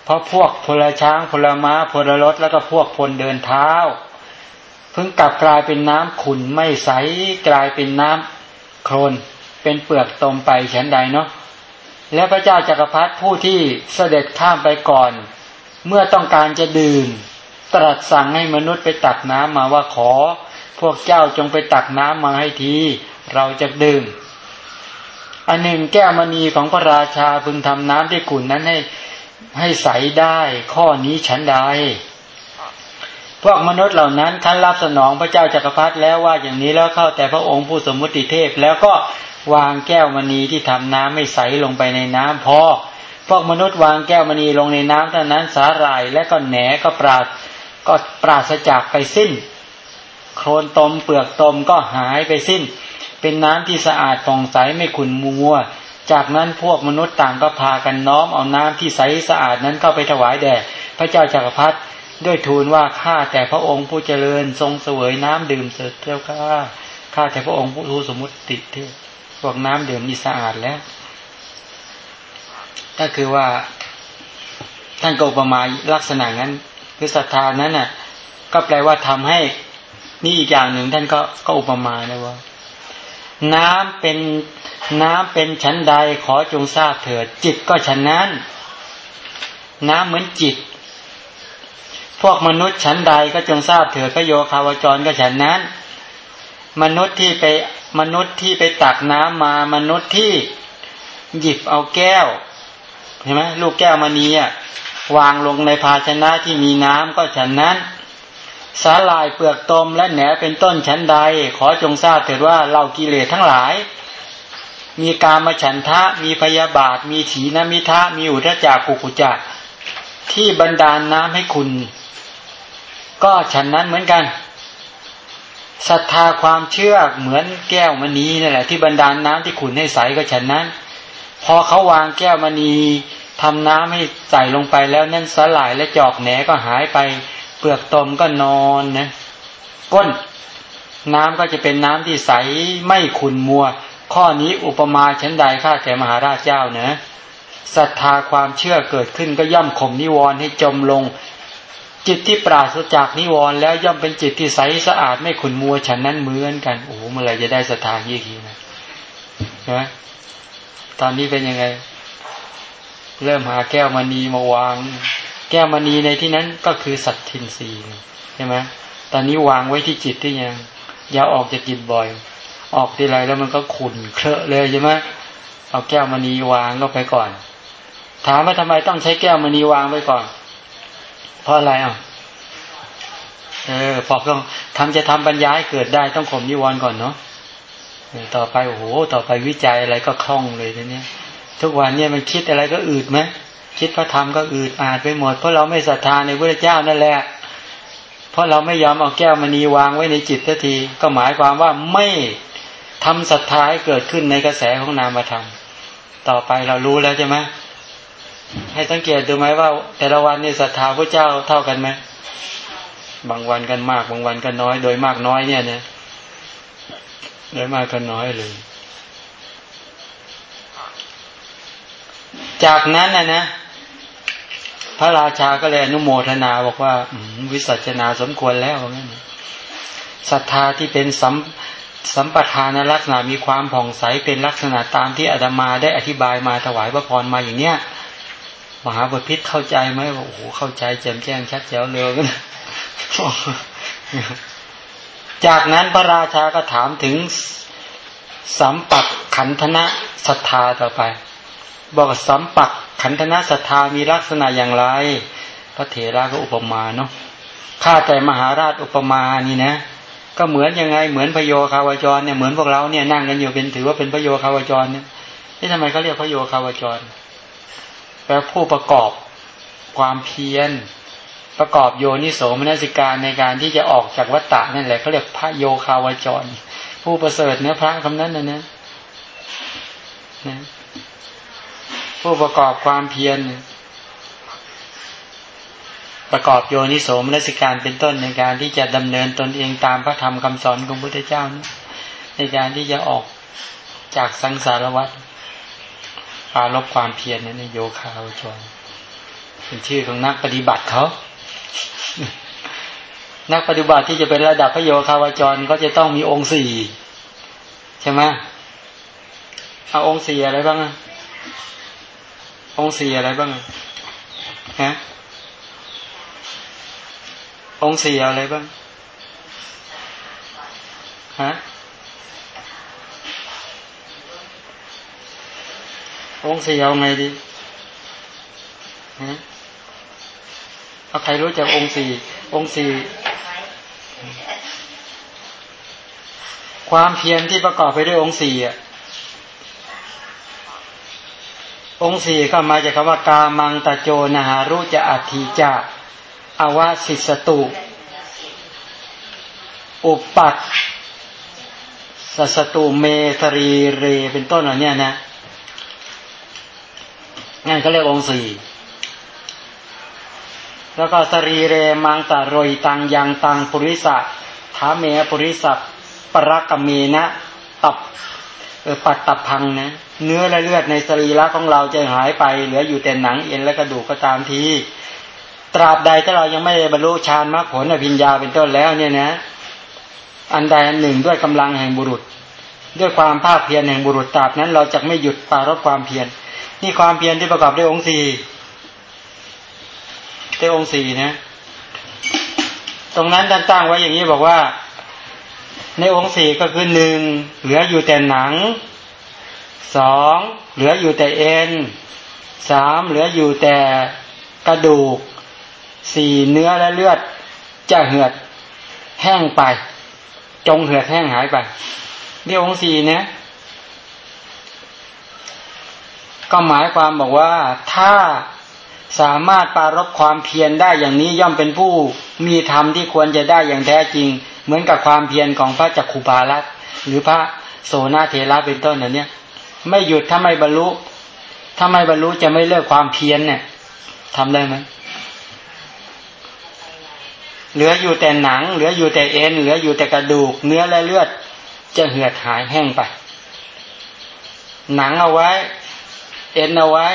เพราะพวกพลช้างพลม้าพลรถแล้วก็พวกพลเดินเท้าเพิ่งกลับกลายเป็นน้ำขุนไม่ใสกลายเป็นน้ำโคลนเป็นเปลือกตมไปฉันใดเนาะและพระเจ้าจักรพรรดิผู้ที่เสด็จข้ามไปก่อน เมื่อต้องการจะดื่ม ตรัสสั่งให้มนุษย์ไปตักน้ำมาว่าขอ พวกเจ้าจงไปตักน้ำมาให้ที เราจะดื่มอันหนึ่งแก้วมณีของพระราชาพึงทำน้ำที่ขุนนั้นให้ให้ใสได้ข้อนี้ฉันใดพวกมนุษย์เหล่านั้นท่านรับสนองพระเจ้าจักรพรรดิแล้วว่าอย่างนี้แล้วเข้าแต่พระองค์ผู้สมมติเทพ แล้วก็วางแก้วมณีที่ทำน้ำไม่ใสลงไปในน้ำพอพวกมนุษย์วางแก้วมณีลงในน้ำเท่านั้นสาหร่ายและก็แหนก็ปราด ก็ปราศจากไปสิ้น โคลนตมเปลือกตมก็หายไปสิ้น เป็นน้ำที่สะอาดผ่องใสไม่ขุ่นมัว จากนั้นพวกมนุษย์ต่างก็พากันน้อมเอาน้ำที่ใสสะอาดนั้นเข้าไปถวายแด่พระเจ้าจากักรพรรดิด้วยทูลว่าข้าแต่พระองค์ผู้เจริญทรงเสวยน้ำดื่มเสด็จเจ้าข้าข้าแต่พระองค์ผู้รู้สมมติติเทพพวกน้ำดื่มนี่สะอาดแล้ว ก็คือว่าท่านก็ประมาลักษณะนั้น คือศรัทธานั้นน่ะ ก็แปลว่าทำให้นี่อีกอย่างหนึ่งท่านก็ก็อุปมาเลยว่า น้ำเป็นน้ำเป็นชั้นใดขอจงทราบเถิดจิตก็ฉันนั้น น้ำเหมือนจิต พวกมนุษย์ชั้นใดก็จงทราบเถิดพระโยคาวจรก็ฉันนั้น มนุษย์ที่ไปมนุษย์ที่ไปตักน้ำมามนุษย์ที่หยิบเอาแก้วเห็นไหมลูกแก้วมณีอะ วางลงในภาชนะที่มีน้ำก็ฉันนั้น สาลายเปลือกตมและแหนเป็นต้นชั้นใด ขอจงทราบเถิดว่าเรากิเลสทั้งหลาย มีกามฉันทะ มีพยาบาท มีถีนมิทะ มีอุทจักกุกุจักที่บรรดาลน้ำให้คุณ ก็ฉันนั้นเหมือนกันศรัทธาความเชื่อเหมือนแก้วมณีนั่นแหละที่บรรดาลน้ำที่ขุนให้ใสก็ฉันนั้น พอเขาวางแก้วมณี ทำน้ำให้ใส่ลงไปแล้วนั่นสลายและจอกแหนก็หายไป เปลือกตมก็นอนนะก้น น้ำก็จะเป็นน้ำที่ใสไม่ขุนมัว ข้อนี้อุปมาชั้นใดข้าแต่มหาราชเจ้านะศรัทธาความเชื่อเกิดขึ้นก็ย่อมข่มนิวรณ์ให้จมลง จิตที่ปราศจากนิวรณ์แล้วย่อมเป็นจิตที่ใสสะอาดไม่ขุนมัวฉันนั้นเหมือนกันโอ้เมื่อไรจะได้ศรัทธายี่ทีนะนะตอนนี้เป็นยังไง เริ่มหาแก้วมณีมาวาง แก้วมณีในที่นั้นก็คือสัตทินรีใช่ไหมตอนนี้วางไว้ที่จิตที่ยังอย่าออกจากจิตบ่อย ออกทีไรแล้วมันก็ขุ่นเคลอะเลยใช่ไหมเอาแก้วมณีวางก็ไปก่อน ถามว่าทำไมต้องใช้แก้วมณีวางไปก่อน เพราะอะไรอะเออพอต้องทำจะทำปัญญาให้เกิดได้ต้องข่มนิวรณ์ก่อนเนาะต่อไปโอ้โหต่อไปวิจัยอะไรก็คล่องเลยทีนี้ ทุกวันเนี่ยมันคิดอะไรก็อืดไหมคิดพระธรรมก็อืดอาดไปหมด เพราะเราไม่ศรัทธาในพระเจ้านั่นแหละ เพราะเราไม่ยอมเอาแก้วมณีวางไว้ในจิตทันทีก็หมายความว่าไม่ทำศรัทธาให้เกิดขึ้นในกระแสของนามธรรม ต่อไปเรารู้แล้วใช่ไหมให้สังเกตดูไหมว่า แต่ละวันนี่ศรัทธาพระเจ้าเท่ากันไหมบางวันกันมาก บางวันกันน้อย โดยมากน้อยเนี่ยนะโดยมากกันน้อยเลย จากนั้นนะนะพระราชาก็เลยอนุโมทนาบอกว่าวิสัชนาสมควรแล้วงั้นศรัทธาที่เป็นสัมสัมปทานลักษณะมีความผ่องใสเป็นลักษณะตามที่อาตมาได้อธิบายมาถวายพระพรมาอย่างเนี้ยมหาบพิษเข้าใจไหมว่าโอ้โหเข้าใจแจ่มแจ้งชัดแจ๋วเลยกันจากนั้นพระราชาก็ถามถึงสัมปักขันธนะศรัทธาต่อไป บอกสัมปักขันธนะศรัทธามีลักษณะอย่างไร พระเถระก็อุปมาเนาะข้าแต่มหาราชอุปมานี่นะ ก็เหมือนยังไงเหมือนพโยคาวจรเนี่ยเหมือนพวกเราเนี่ยนั่งกันอยู่เป็นถือว่าเป็นพโยคาวจรเนี่ยนี่ทำไมเขาเรียกพโยคาวจรแปลผู้ประกอบความเพียรประกอบโยนิโสมนสิการในการที่จะออกจากวัฏฏะนั่นแหละเขาเรียกพระโยคาวจร ผู้ประเสริฐเนื้อพระคำนั้นนะนะนะ ผู้ประกอบความเพียรประกอบโยนิโสมนสิการเป็นต้นในการที่จะดำเนินตนเองตามพระธรรมคำสอนของพระพุทธเจ้านะในการที่จะออกจากสังสารวัฏปาลบความเพียรนั้นในโยคาวจรเป็นชื่อของนักปฏิบัติเขา นักปฏิบัติที่จะเป็นระดับพระโยคาวจรก็จะต้องมีองค์สี่ใช่ไหมเอาองค์สี่อะไรบ้าง องค์สี่อะไรบ้างฮะองค์สี่อะไรบ้างฮะองค์สี่เอาไงดีฮะเอาใครรู้จักองค์สี่องค์สี่ความเพียรที่ประกอบไปด้วยองค์สี่อะ องค์สี่ก็มาจากคำว่ากามังตะโจนาหารุจะอัติจะอวสิสตุ อุปัตสสตุเมตรีเรเป็นต้นเหล่านี้นะงั้นเขาเรียกองค์สี่แล้วก็สรีเรมังตะโรยตังยังตังปุริสะถาเมปุริสัปรกเมนะตับ เออปัดตับพังนะเนื้อและเลือดในสรีระของเราจะหายไป เหลืออยู่แต่หนังเอ็นและกระดูกก็ตามทีตราบใดถ้าเรายังไม่บรรลุฌานมรรคผลอภิญญาเป็นต้นแล้วเนี่ยนะ อันใดอันหนึ่งด้วยกำลังแห่งบุรุษ ด้วยความภาคเพียรแห่งบุรุษตราบนั้น เราจะไม่หยุดปารบความเพียรนี่ความเพียรที่ประกอบด้วยองค์สี่เตองค์สี่นะ ตรงนั้นท่านตั้งไว้อย่างนี้บอกว่า ในองค์สี่ก็คือหนึ่งเหลืออยู่แต่หนังสองเหลืออยู่แต่เอ็นสามเหลืออยู่แต่กระดูกสี่เนื้อและเลือดจะเหือดแห้งไป จงเหือดแห้งหายไปนี่องค์สี่เนี่ยก็หมายความบอกว่าถ้าสามารถปารบความเพียรได้อย่างนี้ย่อมเป็นผู้มีธรรมที่ควรจะได้อย่างแท้จริง เหมือนกับความเพียรของพระจักขุบาลัตหรือพระโสนาเทระเป็นต้นอันนี้ไม่หยุดถ้าไม่บรรลุถ้าไม่บรรลุจะไม่เลิกความเพียรเนี่ยทำได้ไหมเหลืออยู่แต่หนัง เหลืออยู่แต่เอ็นเหลืออยู่แต่กระดูก เนื้อและเลือด จะเหือดหายแห้งไป หนังเอาไว้ เอ็นเอาไว้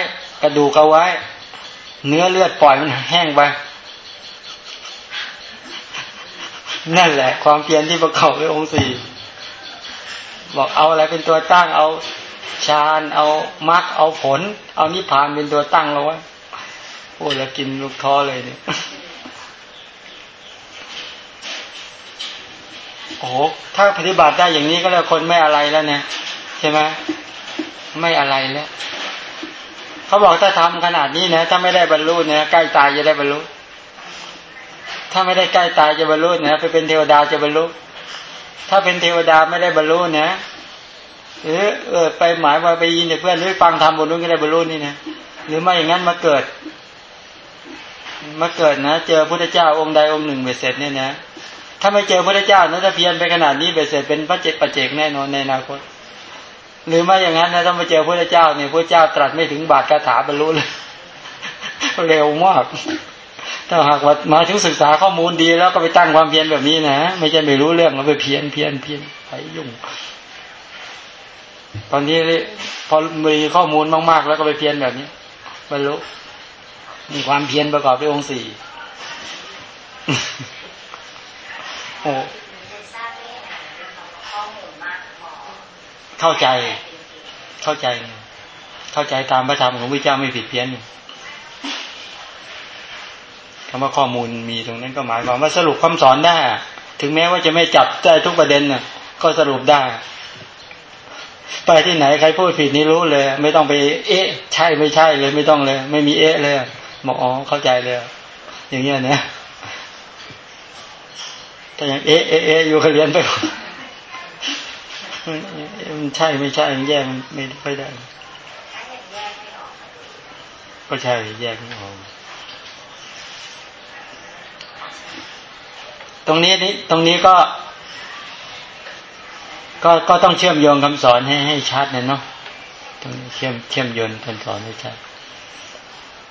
กระดูกเอาไว้ เนื้อเลือดปล่อยมันแห้งไป นั่นแหละ ความเพียรที่ประกอบด้วยองค์สี่บอกเอาอะไรเป็นตัวตั้งเอาฌานเอามรรคเอาผล เอานิพพานเป็นตัวตั้งเราไว้โอ้แล้วกินลูกท้อเลยเนี่ยโอ้ถ้าปฏิบัติได้อย่างนี้ก็แล้วคนไม่อะไรแล้วเนี่ยใช่ไหมไม่อะไรแล้วเขาบอกถ้าทำขนาดนี้นะถ้าไม่ได้บรรลุเนี่ยใกล้ตายจะได้บรรลุ ถ้าไม่ได้ใกล้ตายจะบรรลุเนี่ยไปเป็นเทวดาจะบรรลุ ถ้าเป็นเทวดาไม่ได้บรรลุเนี่ยหรือเออไปหมายว่าไปยินเพื่อนหรือฟังธรรมบนนู้นก็ได้บรรลุนี่นะหรือไม่อย่างนั้นมาเกิด มาเกิดนะ เจอพระเจ้าองค์ใดองค์หนึ่งเบ็ดเสร็จเนี่ยนะถ้าไม่เจอพระเจ้านะถ้าเพียนไปขนาดนี้เบ็ดเสร็จเป็นพระเจกประเจกแน่นอนในอนาคตหรือไม่อย่างนั้นนะถ้ามาเจอพระเจ้าเนี่ยพระเจ้าตรัสไม่ถึงบาทคาถาบรรลุเลยเร็วมาก ถ้าหากว่ามาถึงศึกษาข้อมูลดีแล้วก็ไปตั้งความเพียรแบบนี้นะไม่ใช่ไม่รู้เรื่องแล้วไปเพียนเพียนเพียนไปยุ่ง ตอนนี้พอมีข้อมูลมาก ๆ แล้วก็ไปเพียนแบบนี้บรรลุมีความเพียรประกอบด้วยองค์สี่โอ้เข้าใจ เข้าใจ เข้าใจตามพระธรรมของพระเจ้าไม่ผิดเพี้ยน คำว่าข้อมูลมีตรงนั้นก็หมายความว่าสรุปคำสอนได้ ถึงแม้ว่าจะไม่จับได้ทุกประเด็นน่ะ ก็สรุปได้ ไปที่ไหนใครพูดผิดนี่รู้เลย ไม่ต้องไป เอ๊ะ ใช่ไม่ใช่เลย ไม่ต้องเลย ไม่มีเอ๊ะเลยบอกอ๋อเข้าใจเลย อย่างเงี้ยนะแต่อย่างเอ๊ะเอ๊ะเอ๊ะอยู่กับเรียนไปมันใช่ไม่ใช่แยกไม่ค่อยได้ก็ใช่แยกไม่ออก ตรงนี้นี่ตรงนี้ก็ ก็ก็ต้องเชื่อมโยงคำสอนให้ให้ชัดเนะเนาะตรงนี้เชื่อมเชื่อมโยงคำสอนให้ชัด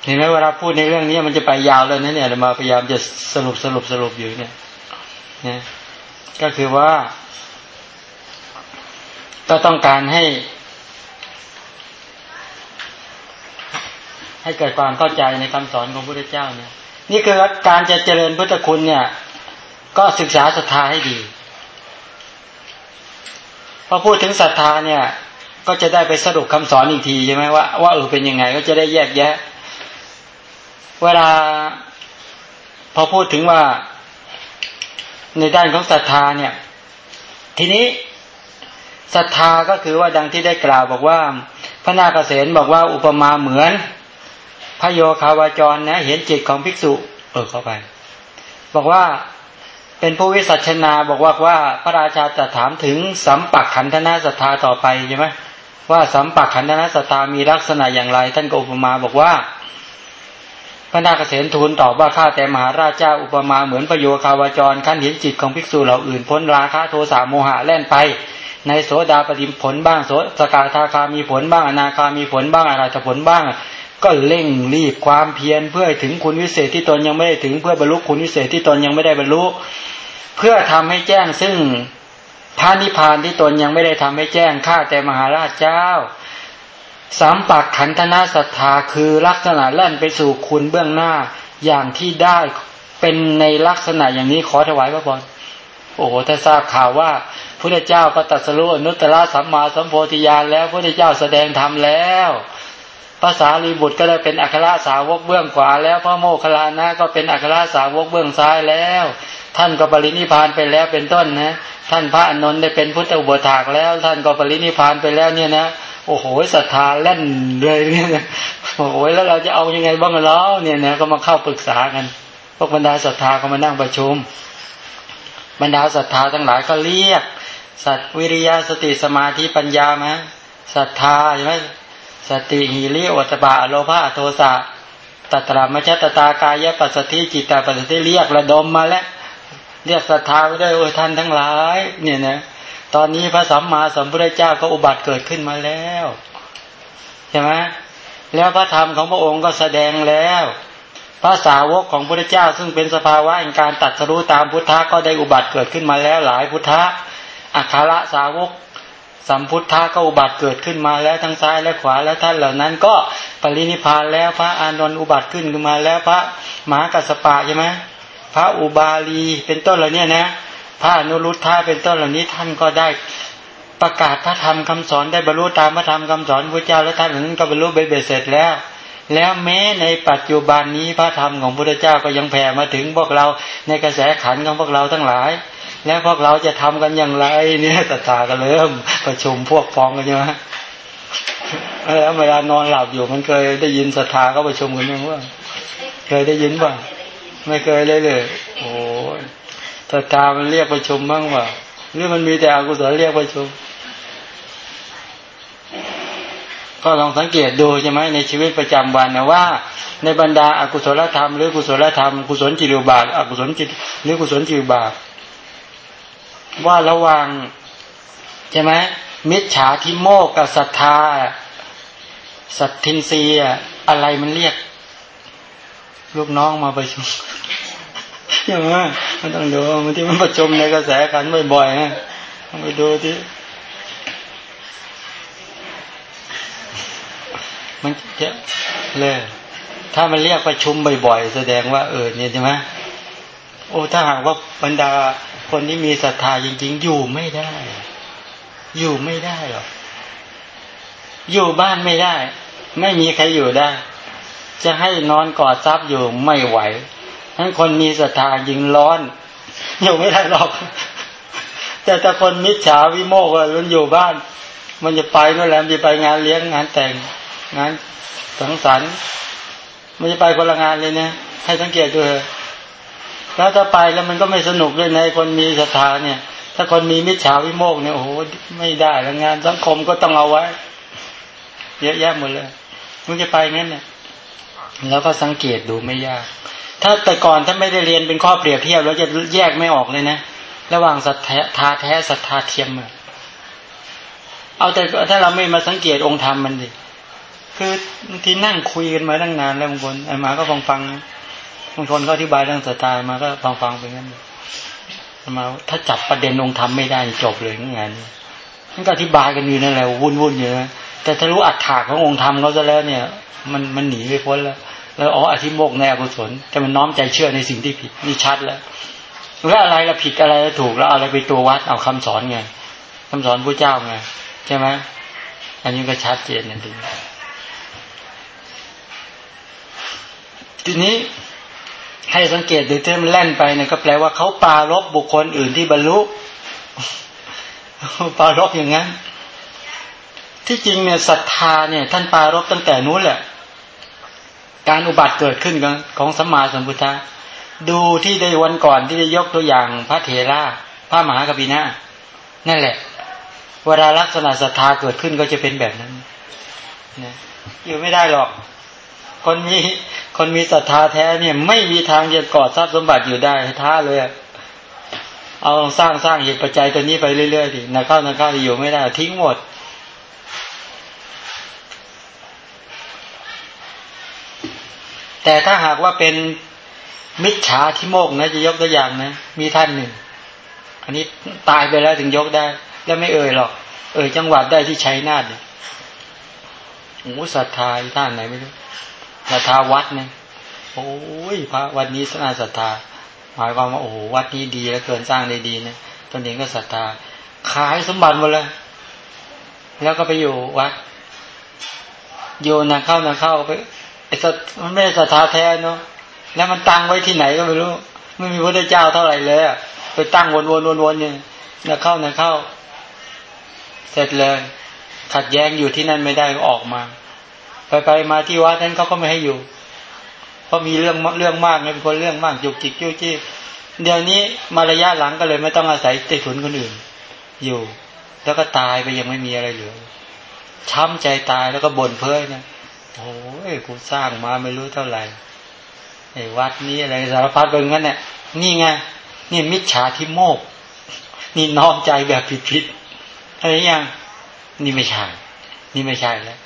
เห็นไหมเวลาพูดในเรื่องนี้มันจะไปยาวเลยนะเนี่ยเรามาพยายามจะสรุปสรุปสรุปอยู่เนี่ยนะก็คือว่า ก็ต้องการให้ ให้เกิดความเข้าใจในคำสอนของพระพุทธเจ้าเนี่ย นี่คือการจะเจริญพุทธคุณเนี่ย ก็ศึกษาศรัทธาให้ดี พอพูดถึงศรัทธาเนี่ย ก็จะได้ไปสรุปคำสอนอีกทีใช่ไหมว่าว่าเออเป็นยังไงก็จะได้แยกแยะ เวลา พอพูดถึงว่าในด้านของศรัทธาเนี่ย ทีนี้ศรัทธาก็คือว่าดังที่ได้กล่าวบอกว่า พระนาคเษนบอกว่าอุปมาเหมือนพระโยคาวาจรนะ เห็นจิตของภิกษุ เออเข้าไป บอกว่า เป็นผู้วิสัชนาบอกว่าว่าพระราชาจะถามถึงสัมปักขันธนาศรัทธาต่อไปใช่ไหมว่าสัมปักขันธนาศรัทธามีลักษณะอย่างไร ท่านก็อุปมาบอกว่า พระนาคเษนทูลตอบว่าข้าแต่มหาราชเจ้าอุปมาเหมือนประโยคาวจรขั้นเห็นจิตของภิกษุเหล่าอื่นพ้นราคะโทสะโมหะแล่นไป ในโสดาปฏิผลบ้างโสสกาธาคามีผลบ้างอนาคามีผลบ้างอราชผลบ้างก็เร่งรีบความเพียรเพื่อถึงคุณวิเศษที่ตนยังไม่ได้ถึงเพื่อบรรลุคุณวิเศษที่ตนยังไม่ได้บรรลุ เพื่อทำให้แจ้งซึ่งพระนิพพานที่ตนยังไม่ได้ทำให้แจ้งข้าแต่มหาราชเจ้าสามปักขันธนาศรัทธาคือลักษณะแล่นไปสู่คุณเบื้องหน้าอย่างที่ได้เป็นในลักษณะอย่างนี้ขอถวายพระพรโอ้โหถ้าทราบข่าวว่าพระเจ้าก็ตัดสรุอนุตตรสัมมาสัมโพธิญาณแล้วพระเจ้าแสดงธรรมแล้วภาษาลีบุตรก็ได้เป็นอัครสาวกเบื้องขวาแล้วพระโมคคัลลานะก็เป็นอัครสาวกเบื้องซ้ายแล้ว ท่านก็ปรินิพานไปแล้วเป็นต้นนะท่านพระอนนท์ได้เป็นพุทธอุบถากแล้ว ท่านก็ปรินิพานไปแล้วเนี่ยนะโอ้โหศรัทธาเล่นเลยเนี่ยโอ้โหแล้วเราจะเอายังไงบ้างแล้วเนี่ยนะก็มาเข้าปรึกษากันพวกบรรดาศรัทธาก็มานั่งประชุม บรรดาศรัทธาทั้งหลายก็เรียก สัตวิริยะสติสมาธิปัญญาไหมศรัทธาใช่ไหมสติหิริอัตบะโลภะโทสะตัตระมัจตตากายปัสสติจิตตปัสสติเรียกระดมมาแล้ว เรียกศรัทธาไว้ด้โอ้ท่านทั้งหลาย เนี่ยนะ ตอนนี้พระสัมมาสัมพุทธเจ้าก็อุบัติเกิดขึ้นมาแล้วใช่ไหมแล้วพระธรรมของพระองค์ก็แสดงแล้วพระสาวกของพระเจ้าซึ่งเป็นสภาวะแห่งการตัดสู้ตามพุทธะก็ได้อุบัติเกิดขึ้นมาแล้วหลายพุทธะอัคระสาวก สัมพุทธะก็อุบัติเกิดขึ้นมาแล้วทั้งซ้ายและขวาแล้วท่านเหล่านั้นก็ปรินิพานแล้วพระอานนท์อุบัติขึ้นขึ้นมาแล้วพระมหากัสปะใช่ไหม พระอุบาลีเป็นต้นเหล่านี้นะพระอนุรุทธาเป็นต้นเหล่านี้ท่านก็ได้ประกาศพระธรรมคำสอนได้บรรลุตามพระธรรมคำสอนพระเจ้าและท่านนั้นก็บรรลุเบ็ดเสร็จแล้ว แล้วแม้ในปัจจุบันนี้พระธรรมของพระเจ้าก็ยังแผ่มาถึงพวกเราในกระแสขันของพวกเราทั้งหลาย แล้วพวกเราจะทำกันอย่างไรเนี่ยตถาก็เริ่มประชุมพวกฟ้องกันใช่ไหมแล้วเวลานอนหลับอยู่มันเคยได้ยินศรัทธาก็ประชุมกันยังว่า เคยได้ยินบ้าง ไม่เคยเลยเลย โอ้ศรัทธามันเรียกประชุมบ้างว่าหรือมันมีแต่อกุศลเรียกประชุม ก็ลองสังเกตดูใช่ไหมในชีวิตประจำวันนะว่า ในบรรดาอากุศลธรรมหรือกุศลธรรมกุศลจิตวิบากอกุศลจิตหรือกุศลจิตวิบากว่าระวังใช่ไหมมิจฉาทิโมกกับศรัทธาสัตทินรีอะไรมันเรียก ลูกน้องมาประชุมอย่างว่ามันต้องดูมันที่มันประชุมในกระแสกันบ่อยๆนะไปดูที่มันจะเลยถ้ามันเรียกประชุมบ่อยๆ แสดงว่าเออเนี่ยใช่ไหมโอ้ถ้าหากว่าบรรดาคนที่มีศรัทธาจริง ๆ อยู่ไม่ได้ อยู่ไม่ได้หรอกอยู่บ้านไม่ได้ ไม่มีใครอยู่ได้ จะให้นอนกอดซับอยู่ไม่ไหวทั้งคนมีศรัทธายิงร้อนอยู่ไม่ได้หรอก แต่ถ้าคนมิจฉาวิโมกข์มันอยู่บ้าน มันจะไปนั่นแหละจะไปงานเลี้ยงงานแต่งงานสังสรรค์มันจะไปคนละงานเลยนะให้สังเกตดูแล้วถ้าไปแล้วมันก็ไม่สนุกเลยในคนมีศรัทธาเนี่ย ถ้าคนมีมิจฉาวิโมกเนี่ยโอ้โหไม่ได้แล้วงานสังคมก็ต้องเอาไว้ เยอะแยะหมดเลยมันจะไปงั้นเนี่ย แล้วก็สังเกตดูไม่ยาก ถ้าแต่ก่อนถ้าไม่ได้เรียนเป็นข้อเปรียบเทียบเราจะแยกไม่ออกเลยนะ ระหว่างศรัทธาแท้ศรัทธาเทียมเอาแต่ถ้าเราไม่มาสังเกตองค์ธรรมมันดิคือบางทีนั่งคุยกันมาตั้งนานแล้วบางคนไอ้มาก็ฟังฟังบางคนก็อธิบายเรื่องศรัทธามาก็ฟังฟังไปงั้นมาถ้าจับประเด็นองค์ธรรมไม่ได้จบเลยงานนี้มันก็อธิบายกันอยู่นั่นแหละวุ่นวุ่นอยู่นะแต่ถ้ารู้อัตถาขององค์ธรรมเขาจะแล้วเนี่ย มันมันหนีไปพ้นแล้ว แล้วอ๋ออธิโมกในอกุศลแต่มันน้อมใจเชื่อในสิ่งที่ผิดนี่ชัดแล้วแล้วอะไรละผิดอะไรละถูกแล้วอะไรไปตัววัดเอาคำสอนไงคำสอนพระเจ้าไงใช่ไหมอันนี้ก็ชัดเจนนั่นเองทีนี้ให้สังเกตดูที่มันแล่นไปเนี่ยก็แปลว่าเขาปารบบุคคลอื่นที่บรรลุปารบอย่างนั้น ที่จริงเนี่ยศรัทธาเนี่ย ท่านปารบตั้งแต่นู้นแหละ การอุบัติเกิดขึ้นของสัมมาสัมพุทธะดูที่ได้วันก่อนที่ได้ยกตัวอย่างพระเถระพระมหากบินานั่นแหละ เวลาลักษณะศรัทธาเกิดขึ้นก็จะเป็นแบบนั้นนะอยู่ไม่ได้หรอก คนมีคนมีศรัทธาแท้เนี่ย ไม่มีทางจะกอดทรัพย์สมบัติอยู่ได้ท้าเลยเอาสร้างสร้างเหตุปัจจัยตัวนี้ไปเรื่อยๆดินะเข้านะเข้าอยู่ไม่ได้ทิ้งหมด แต่ถ้าหากว่าเป็นมิจฉาทิโมกนะจะยกตัวอย่างนะ มีท่านหนึ่ง อันนี้ตายไปแล้วถึงยกได้ แล้วไม่เอ่ยหรอก เอ่ยจังหวัดได้ที่ชัยนาทเนี่ยโอ้ศรัทธาท่านไหนไม่รู้ศรัทธาวัดเนี่ยโอ้ยพระวัดนี้สนาศรัทธา หมายความว่าโอ้โหวัดนี้ดีแล้วเกินสร้างได้ดีนะตนเองก็ศรัทธา ขายสมบัติหมดเลยแล้วก็ไปอยู่วัด โยนนาเข้านาเข้าไป มันไม่ศรัทธาแท้เนาะแล้วมันตั้งไว้ที่ไหนก็ไม่รู้ ไม่มีพระเจ้าเท่าไหร่เลยไปตั้งวนวนวนวนเนี่ยนะเข้านะเข้า เสร็จเลย ขัดแย้งอยู่ที่นั่นไม่ได้ก็ออกมา ไปไปมาที่วัดนั้นเขาก็ไม่ให้อยู่ เพราะมีเรื่องเรื่องมากเนี่เป็นคนเรื่องมากจุกจิกจุกจิกเดี๋ยวนี้มาระยะหลังก็เลยไม่ต้องอาศัยติถุนคนอื่น อยู่ แล้วก็ตายไปยังไม่มีอะไรเหลือช้ำใจตายแล้วก็บ่นเพ้อนะ โอ้ยกูสร้างมาไม่รู้เท่าไหร่ไอ้วัดนี้อะไรสารพัดเป็นงั้นเนี่ยนี่ไงนี่มิจฉาทิโมก นี่น้อมใจแบบผิดๆอะไรยังนี่ไม่ใช่นี่ไม่ใช่แล้ว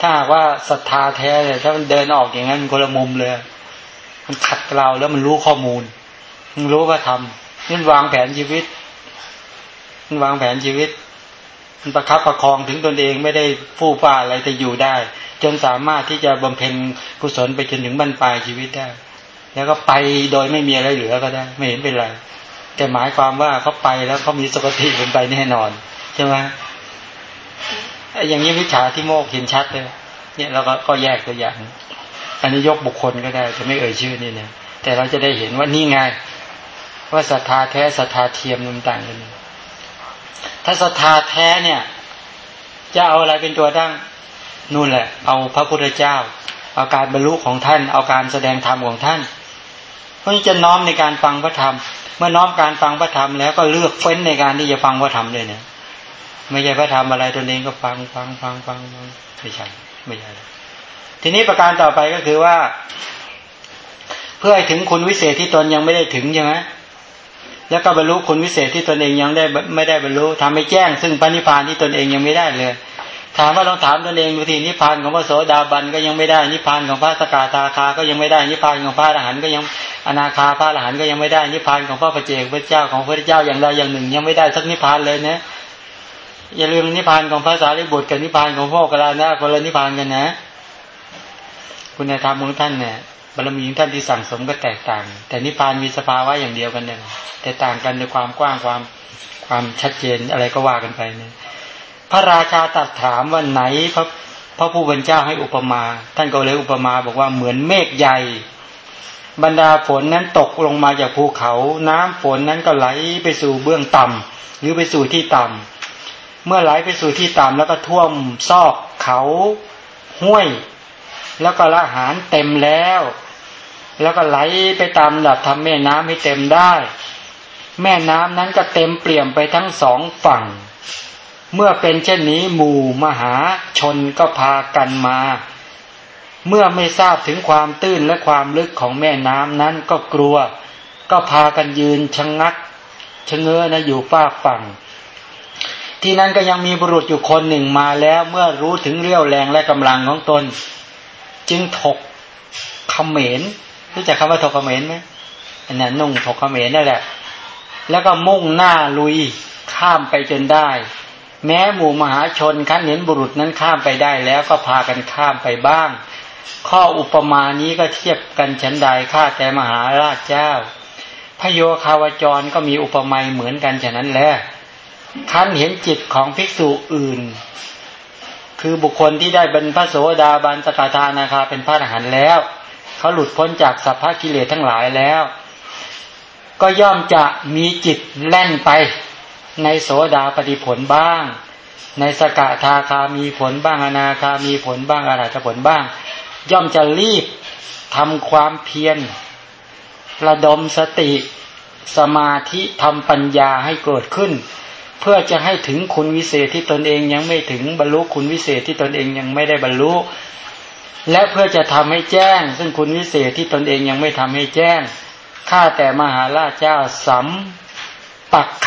ถ้าว่าศรัทธาแท้เลยถ้ามันเดินออกอย่างนั้นมันคนละมุมเลย มันขัดเราแล้วมันรู้ข้อมูล มันรู้ว่าทำมันวางแผนชีวิต มันวางแผนชีวิต มันประคับประคองถึงตนเองไม่ได้ฟู่ฟ้าอะไรแต่อยู่ได้ จนสามารถที่จะบำเพ็ญกุศลไปจนถึงบรรปลายชีวิตได้ แล้วก็ไปโดยไม่มีอะไรเหลือก็ได้ ไม่เห็นเป็นไร แต่หมายความว่าเขาไปแล้วเขามีสกติเป็นไปแน่นอนใช่ไหมอย่างนี้วิชาที่โมกเห็นชัดเลยเนี่ยเราก็ก็แยกตัวอย่าง อันนี้ยกบุคคลก็ได้จะไม่เอ่ยชื่อนี่นะแต่เราจะได้เห็นว่านี่ไง ว่าศรัทธาแท้ศรัทธาเทียมมันต่างกัน ถ้าศรัทธาแท้เนี่ย จะเอาอะไรเป็นตัวตั้ง นู่นแหละ เอาพระพุทธเจ้า เอาการบรรลุของท่าน เอาการแสดงธรรมของท่าน เพราะจะน้อมในการฟังพระธรรม เมื่อน้อมการฟังพระธรรมแล้วก็เลือกเฟ้นในการที่จะฟังพระธรรมเลยเนี่ยไม่ใช่พระธรรมอะไรตัวเองก็ฟังฟังฟังฟังไม่ใช่ไม่ใช่ทีนี้ประการต่อไปก็คือว่า เพื่อให้ถึงคุณวิเศษที่ตนยังไม่ได้ถึงใช่ไหมแล้วก็บรรลุคุณวิเศษที่ตนเองยังได้ไม่ได้บรรลุทำให้แจ้ง ซึ่งปณิพานที่ตนเองยังไม่ได้เลย ถามว่าลองถามตนเองดูทีนิพพานของพระโสดาบันก็ยังไม่ได้นิพพานของพระสกทาคาก็ยังไม่ได้นิพพานของพระอรหันต์ก็ยังอนาคาพระอรหันต์ก็ยังไม่ได้นิพพานของพระปเจกพระเจ้าของพระเจ้าอย่างใดอย่างหนึ่ง ยังไม่ได้สักนิพพานเลยนะอย่าลืมนิพพานของพระสารีบุตรกับนิพพานของพ่อกรานะคนละนิพพานกันนะ คุณธรรมของท่านเนี่ยบารมีของท่านที่สั่งสมก็แตกต่าง แต่นิพพานมีสภาวะอย่างเดียวกันเนี่ยแต่ต่างกันในความกว้างความความชัดเจนอะไรก็ว่ากันไปเนี่ย พระราชาตัดถามว่าไหนพระพระผู้เป็นเจ้าให้อุปมา ท่านก็เลยอุปมาบอกว่าเหมือนเมฆใหญ่ บรรดาฝนนั้นตกลงมาจากภูเขา น้ำฝนนั้นก็ไหลไปสู่เบื้องต่ำหรือไปสู่ที่ต่ำเมื่อไหลไปสู่ที่ต่ำแล้วก็ท่วมซอกเขาห้วย แล้วก็ละหารเต็มแล้ว แล้วก็ไหลไปตามดับทำแม่น้ำให้เต็มได้ แม่น้ำนั้นก็เต็มเปลี่ยมไปทั้งสองฝั่ง เมื่อเป็นเช่นนี้หมู่มหาชนก็พากันมา เมื่อไม่ทราบถึงความตื้นและความลึกของแม่น้ำนั้นก็กลัว ก็พากันยืนชะงงักชะเง้อนะอยู่ฟากฝั่ง ที่นั้นก็ยังมีบุรุษอยู่คนหนึ่งมาแล้วเมื่อรู้ถึงเรี่ยวแรงและกำลังของตน จึงถกขเขมรรู้จักคำว่าถกขเขมรไหมอันนั้นนุ่งถกขเขมรนั่นแหละ แล้วก็มุ่งหน้าลุยข้ามไปจนได้ แม้หมู่มหาชนคันเห็นบุรุษนั้นข้ามไปได้แล้วก็พากันข้ามไปบ้าง ข้ออุปมานี้ก็เทียบกันฉันใดข้าแต่มหาราชเจ้าพโยคาวจรก็มีอุปมาเหมือนกันฉะนั้นแหละคันเห็นจิตของภิกษุอื่น คือบุคคลที่ได้เป็นพระโสดาบันสกทานาคาเป็นพระอรหันต์แล้ว เขาหลุดพ้นจากสัพพะกิเลสทั้งหลายแล้ว ก็ย่อมจะมีจิตแล่นไป ในโสดาปฏิผลบ้าง ในสกทาคามีผลบ้างอนาคามีผลบ้างอราจะผลบ้าง ย่อมจะรีบทำความเพียรระดมสติสมาธิทำปัญญาให้เกิดขึ้น เพื่อจะให้ถึงคุณวิเศษที่ตนเองยังไม่ถึงบรรลุคุณวิเศษที่ตนเองยังไม่ได้บรรลุ และเพื่อจะทำให้แจ้ง ซึ่งคุณวิเศษที่ตนเองยังไม่ทำให้แจ้งข้าแต่มหาราชเจ้าสัม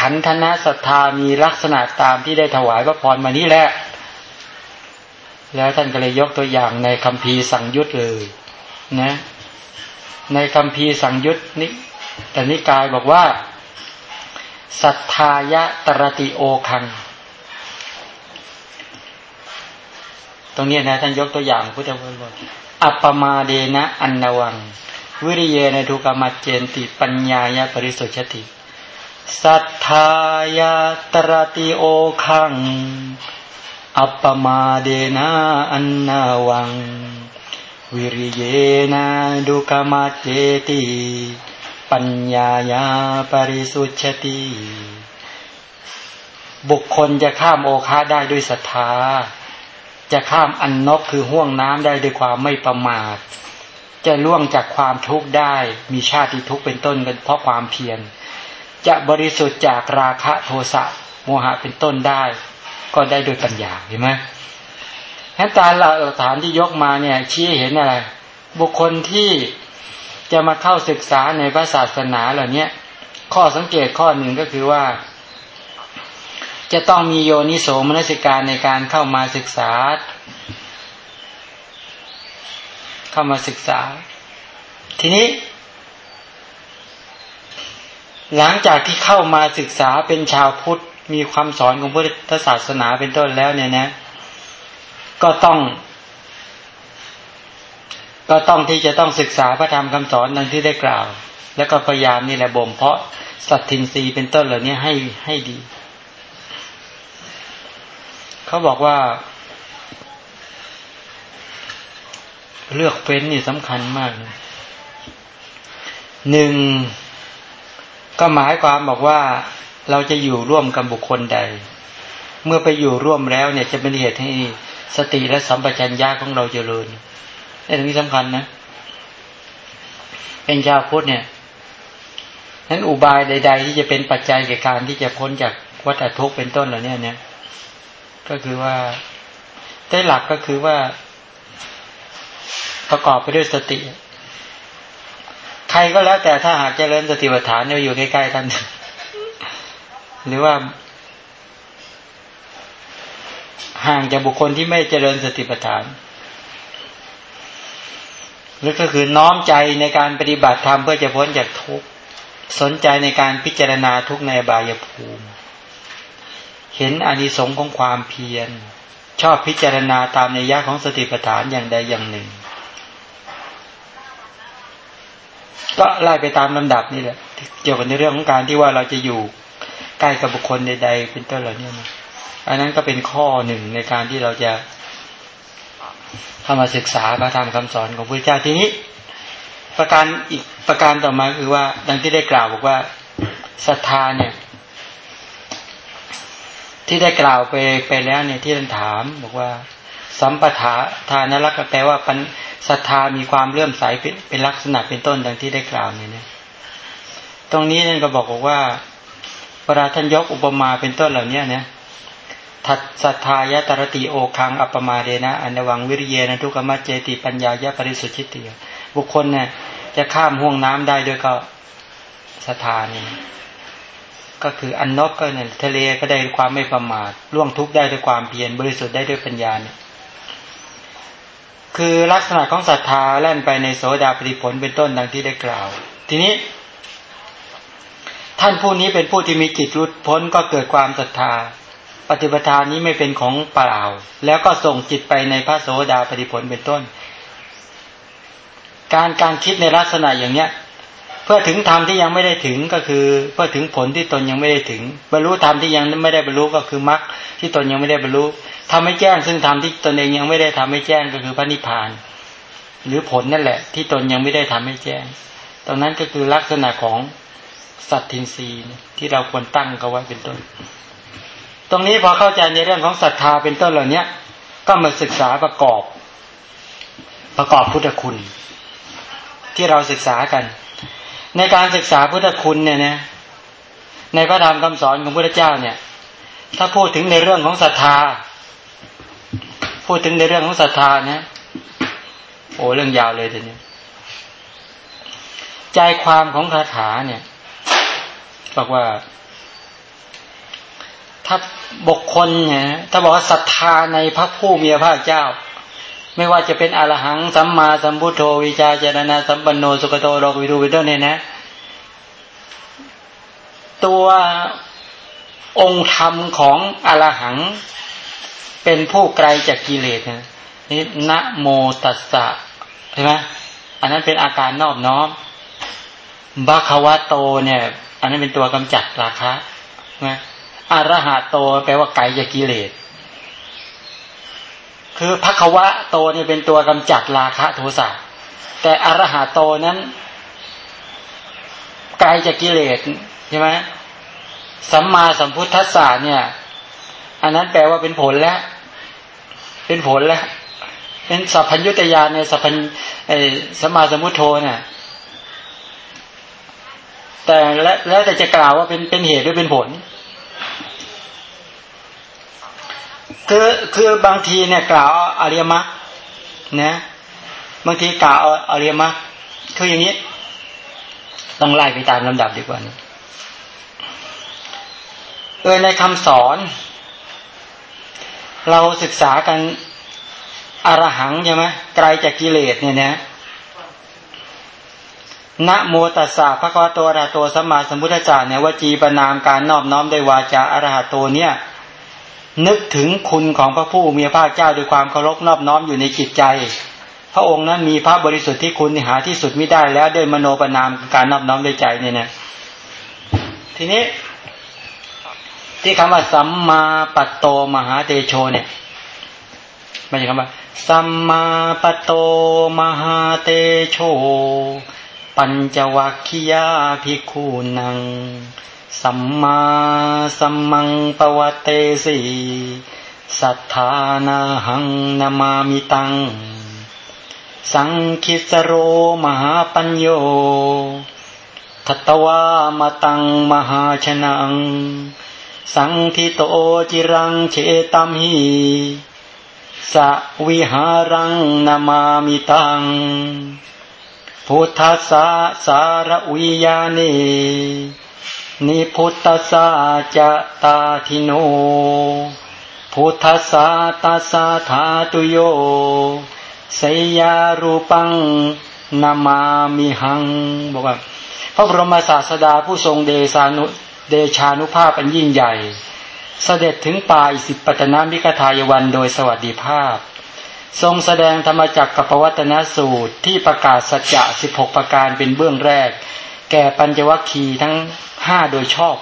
ปักขันธนะศรัทธามีลักษณะตามที่ได้ถวายพระพรมานี้แหละ แล้วท่านก็เลยยกตัวอย่างในคำพีสังยุตเลยนะ ในคำพีสังยุตนี้แต่นิกายบอกว่าศรัทธายะตรติโอคัง ตรงนี้นะท่านยกตัวอย่างพุทธพจน์บอกอัปมาเดนะอันนวัง วิริเยนทุกรรมเจนติปัญญายาปริสุทธิ สัทธายาตรติโอคัง อัปปมาเดนะอันนาวัง วิริเยนะดุกรรมเจติปัญญายาปริสุทธิบุคคลจะข้ามโอคาได้ด้วยศรัทธา จะข้ามอันนบคือห่วงน้ำได้ด้วยความไม่ประมาท จะล่วงจากความทุกข์ได้มีชาติทุกข์เป็นต้นกันเพราะความเพียร จะบริสุทธิ์จากราคะโทสะโมหะเป็นต้นได้ ก็ได้โดยปัญญาเห็นไหมทั้นตาหลักฐานที่ยกมาเนี่ยชี้เห็นอะไร บุคคลที่จะมาเข้าศึกษาในพระศาสนาเหล่านี้ข้อสังเกตข้อหนึ่งก็คือว่า จะต้องมีโยนิโสมนสิการในการเข้ามาศึกษา เข้ามาศึกษา ทีนี้ หลังจากที่เข้ามาศึกษาเป็นชาวพุทธมีความสอนของพุทธศาสนาเป็นต้นแล้วเนี่ยนะ ก็ต้อง ก็ต้องที่จะต้องศึกษาพระธรรมคำสอนนั้นที่ได้กล่าว แล้วก็พยายามนี่แหละบ่มเพาะสัตทินรีเป็นต้นเหล่านี้ให้ให้ดี เขาบอกว่า เลือกเฟ้นนี่สำคัญมากหนึ่ง ก็หมายความบอกว่าเราจะอยู่ร่วมกับบุคคลใด เมื่อไปอยู่ร่วมแล้วเนี่ยจะเป็นเหตุให้สติและสัมปชัญญะของเราเจริญไอ้ตรงนี้สำคัญนะเป็นชาวพุทธเนี่ยนั้นอุบายใด ๆ ที่จะเป็นปัจจัยแก่การที่จะพ้นจากวัฏทุกข์เป็นต้นเหล่านี้เนี่ย ก็คือว่าได้หลักก็คือว่า ประกอบไปด้วยสติ ใครก็แล้วแต่ถ้าหากเจริญสติปัฏฐานเนี่ยอยู่ใกล้ๆกันหรือว่าห่างจากบุคคลที่ไม่เจริญสติปัฏฐานหรือก็คือน้อมใจในการปฏิบัติธรรมเพื่อจะพ้นจากทุกข์สนใจในการพิจารณาทุกในบายภูมิ เห็นอานิสงส์ของความเพียร ชอบพิจารณาตามในยะของสติปัฏฐานอย่างใดอย่างหนึ่ง ก็ไล่ไปตามลำดับนี่แหละเกี่ยวกับในเรื่องของการที่ว่าเราจะอยู่ใกล้กับบุคคลใด ๆ เป็นต้นเหล่านี้นะอันนั้นก็เป็นข้อหนึ่งในการที่เราจะเข้ามาศึกษาพระธรรมคำสอนของพระเจ้าทีนี้ ประการอีกประการต่อมาคือว่า ดังที่ได้กล่าวบอกว่าศรัทธาเนี่ย ที่ได้กล่าวไปไปแล้วเนี่ยที่ท่านถาม บอกว่า สัมปทาทานรักแปลว่าปัญ ศรัทธามีความเลื่อมใสเป็นลักษณะเป็นต้นดังที่ได้กล่าวเนี่ยตรงนี้ท่นก็บอกว่าเวลาท่านยกอุปมาเป็นต้นเหล่านี้เนี่ยทัศทายะตรติโอคังอัปมาเดนะอันวังวิริเยนะทุกขมัจเจติปัญญายะปริสุทธิติบุคคลเนี่ยจะข้ามห่วงน้ำได้ด้วยก็ศรัทธานี่ก็คืออันนกก็เนี่ยทะเลก็ได้ความไม่ประมาทล่วงทุกข์ได้ด้วยความเพียรบริสุทธิ์ได้ด้วยปัญญาเนี่ย คือลักษณะของศรัทธาแล่นไปในโสดาปฏิผลเป็นต้นดังที่ได้กล่าว ทีนี้ ท่านผู้นี้เป็นผู้ที่มีจิตรุดพ้นก็เกิดความศรัทธา ปฏิปทานนี้ไม่เป็นของเปล่า แล้วก็ส่งจิตไปในพระโสดาปฏิผลเป็นต้น การการคิดในลักษณะอย่างเนี้ย เพื่อถึงธรรมที่ยังไม่ได้ถึงก็คือเพื่อถึงผลที่ตนยังไม่ได้ถึง บรรลุธรรมที่ยังไม่ได้บรรลุก็คือมรรคที่ตนยังไม่ได้บรรลุทำให้แจ้ง ซึ่งธรรมที่ตนเองยังไม่ได้ทำให้แจ้งก็คือพระนิพพาน หรือผลนั่นแหละ ที่ตนยังไม่ได้ทำให้แจ้ง ตรงนั้นก็คือลักษณะของสัตทินรีที่เราควรตั้งเขาไว้เป็นต้น ตรงนี้พอเข้าใจในเรื่องของศรัทธาเป็นต้นเหล่านี้ก็มาศึกษาประกอบ ประกอบพุทธคุณ ที่เราศึกษากัน ในการศึกษาพุทธคุณเนี่ยนะในพระธรรมคำสอนของพระเจ้าเนี่ย ถ้าพูดถึงในเรื่องของศรัทธา พูดถึงในเรื่องของศรัทธาเนี่ยโอ้เรื่องยาวเลยทีนี้ใจความของคาถาเนี่ยบอกว่า ถ้าบุคคลเนี่ยถ้าบอกว่าศรัทธาในพระผู้มีพระเจ้า ไม่ว่าจะเป็นอรหังสัมมาสัมพุทโธวิจาจารณาสัมปันโนสุกโตโลกวิดูวิโตเนี่ยนะ ตัวองค์ธรรมของอรหัง เป็นผู้ไกลจากกิเลสนะนี่นะโมตัสสะใช่ไหมอันนั้นเป็นอาการนอบน้อมบาควะโตเนี่ย อันนั้นเป็นตัวกำจัดราคะใช่ไหมอรหัตโตแปลว่าไกลจากกิเลส คือพระควะโตเนี่ยเป็นตัวกำจัดราคะโทสะแต่อรหัตโตนั้นไกลจากกิเลสใช่ไหมสัมมาสัมพุทธัสสะเนี่ย อันนั้นแปลว่าเป็นผลแล้ว เป็นผลแล้วเป็นสัพพัญญุตยานเนี่ยสัพพัญสัมมาสัมพุทโธเนี่ยแต่แล้วแต่จะกล่าวว่าเป็นเป็นเหตุหรือเป็นผล คือคือบางทีเนี่ยกล่าวอริยมรรคนะบางทีกล่าวอริยมรรคคืออย่างนี้ต้องไล่ไปตามลำดับดีกว่านะเออในคำสอน เราศึกษากันอรหังใช่ไหมไกลจากกิเลสเนี่ยนะนะโมตัสสะพระกวาโตระโตสัมมาสัมพุทธเจ้าเนี่ยวจีปนามการนอบน้อมได้วยวาจาอรหัตโตเนี่ย นึกถึงคุณของพระผู้มีพระเจ้าด้วยความเคารพนอบน้อมอยู่ในจิตใจ พระองค์นั้นมีพระบริสุทธิ์ที่คุณหาที่สุดไม่ได้แล้วด้วยมโนปนามการนอบน้อมด้วยใจเนี่ยนะทีนี้ ที่คำว่าสัมมาปัตโตมหาเตโชเนี่ยไม่ใช่คำว่า สัมมาปัตโตมหาเตโช ปัญจวัคคียาภิกขุนัง สัมมาสัมมังปวัตเตสีสัทธานาหังนามามิตัง สังคิสโรมหาปัญโยทัตวามตังมหาชนัง สังทิโตจิรังเชตัมหีสวิหารังนามามิตัง พุทธัสสะสารวิยานี นิพุทธสสะจะตาทิโน พุทธสสะตัสสะธาตุโยสยารูปังนามามิหังบอกว่าพระบรมศาสดาผู้ทรงเดชานุเดชานุภาพอันยิ่งใหญ่ เสด็จถึงป่าอิสิปตนามิกทายวันโดยสวัสดิภาพ ทรงแสดงธรรมจักรกับปวัตนสูตรที่ประกาศสัจจะสิบหกประการเป็นเบื้องแรก แก่ปัญจวัคคีย์ทั้ง ห้าโดยชอบ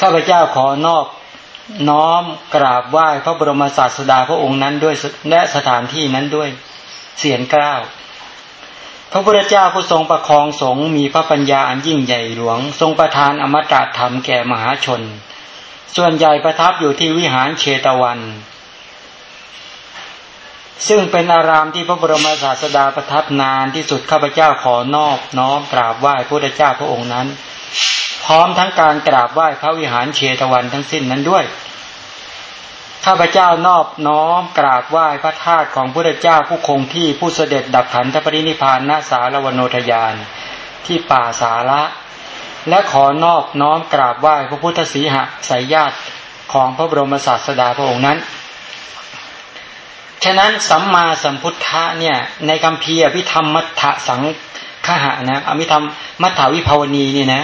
ข้าพเจ้าขอนอบน้อมกราบไหว้พระบรมศาสดาพระองค์นั้นด้วยและสถานที่นั้นด้วยเสียงกล้าวพระพุทธเจ้าผู้ทรงประคองสงมีพระปัญญาอันยิ่งใหญ่หลวง ทรงประทานอมตะธรรมแก่มหาชน ส่วนใหญ่ประทับอยู่ที่วิหารเชตวัน ซึ่งเป็นอารามที่พระบรมศาสดาประทับนานที่สุดข้าพเจ้าขอนอบน้อมกราบไหว้พระพุทธเจ้าพระองค์นั้น ร้อมทั้งการกราบไหว้พระวิหารเชตวันทั้งสิ้นนั้นด้วย ข้าพเจ้านอบน้อมกราบไหว้พระธาตุของพระเจ้าผู้คงที่ผู้เสด็จดับขันธปรินิพานณสารวโนทยานที่ป่าสาระ และขอนอบน้อมกราบไหว้พระพุทธสีหะสายญาติของพระบรมศาสดาพระองค์นั้น ฉะนั้นสัมมาสัมพุทธะเนี่ยในคำเพีอภิธรรมมัทธสังขหะนะอภิธรรมมัทธวิภาวณีนี่นะ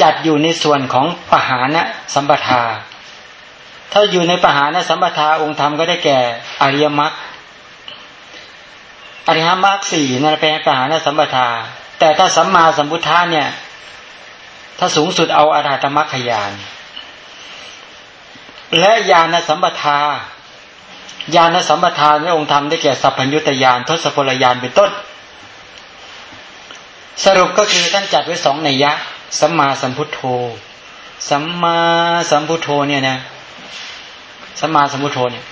จัดอยู่ในส่วนของปหานะสัมปทา ถ้าอยู่ในปหานะสัมปทาองค์ธรรมก็ได้แก่อริยมรรคอริยมรรคสี่นั่นเป็นปหานะสัมปทา แต่ถ้าสัมมาสัมพุทธะเนี่ย ถ้าสูงสุดเอาอาราธมรรคยาน และญาณสัมปทาญาณสัมปทานในองค์ธรรมได้แก่สัพพัญญุตยานทศพลยานเป็นต้น สรุปก็คือท่านจัดไว้สองในยะ สัมมาสัมพุทโธ สัมมาสัมพุทโธเนี่ยนะ สัมมาสัมพุทโธเนี่ย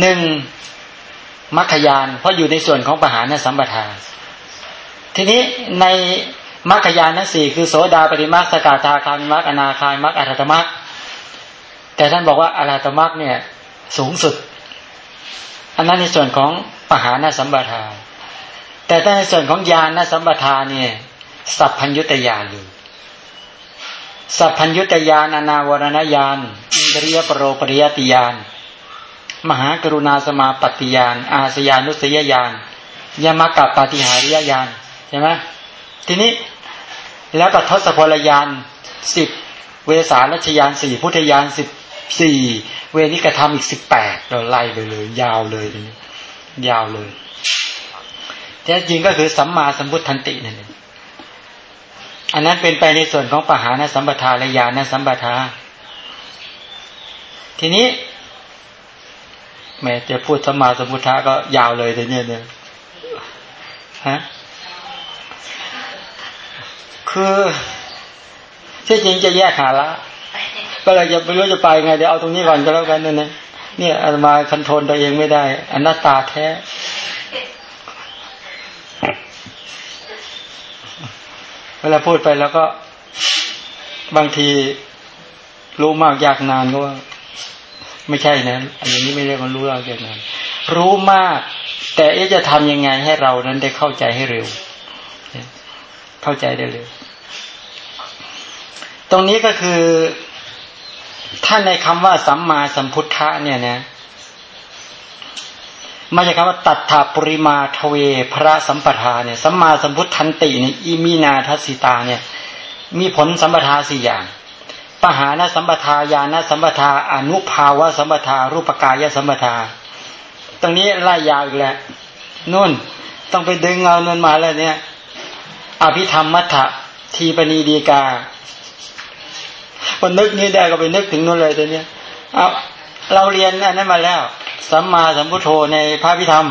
หนึ่งมัคคยาน เพราะอยู่ในส่วนของปหานสัมปทา ทีนี้ในมัคคยานนั้นสี่คือโสดาปฏิมาสกาธาคามิมัคอนาคามิมัคอัตตมัคแต่ท่านบอกว่าอรัตมัคเนี่ยสูงสุด อันนั้นในส่วนของปหานสัมปทา แต่ถ้าในส่วนของญาณสัมปทาเนี่ยสัพพัญญุตยานอยู่ สัพพัญญุตยานอนาวรณญาณอินทรียปรโรปริยติยานมหากรุณาสมาปฏิยาน อาสยานุสยญาณยามากับปฏิหาริยญาณใช่ไหมทีนี้แล้วก็ทศพลยานสิบเวสารัชยานสี่พุทธยานสิบสี่เวนิกธรรมอีกสิบแปดเราไล่ไปเลย ยาวเลยยาวเลยแท้จริงก็คือสัมมาสัมพุทธันตินั่นเอง อันนั้นเป็นไปในส่วนของปหานสัมปทาและญาณสัมปทา ทีนี้แม้จะพูดสมาสมุทธะก็ยาวเลยแต่เนี่ยเนี่ยฮะคือที่จริงจะแยกหาละก็เลยจะไม่รู้จะไปไงเดี๋ยวเอาตรงนี้ก่อนก็แล้วกันนี่ยเนี่ยอามาคันโทนตัวเองไม่ได้อนัตตาแท้ เวลาพูดไปแล้วก็บางทีรู้มากยากนานก็ว่า ไม่ใช่นะอันนี้ไม่เรียกว่ารู้มากยากนานรู้มาก แต่จะทำยังไงให้เรานั้นได้เข้าใจให้เร็ว เข้าใจได้เร็ว ตรงนี้ก็คือท่านในคำว่าสัมมาสัมพุทธะเนี่ยนะ มาจากคำว่าตัดถาปริมาทเว พระสัมปทาเนี่ยสัมมาสัมพุทธันติเนี่ยอิมีนาทัศิตาเนี่ย มีผลสัมปทาสี่อย่างปหานสัมปทาญาณสัมปทาอนุภาวะสัมปทา รูปกายสัมปทา ตรงนี้ไล่ยาวอีกแล้วนุ่นต้องไปดึงเงานนมาแล้วเนี่ย อภิธรรมมัทธทีปณีดีกาพอนึกนี้ได้ก็ไปนึกถึงนู่นเลยตัวเนี้ยเอา เราเรียนอันนั้นมาแล้วสัมมาสัมพุทโธในพระพิธรรม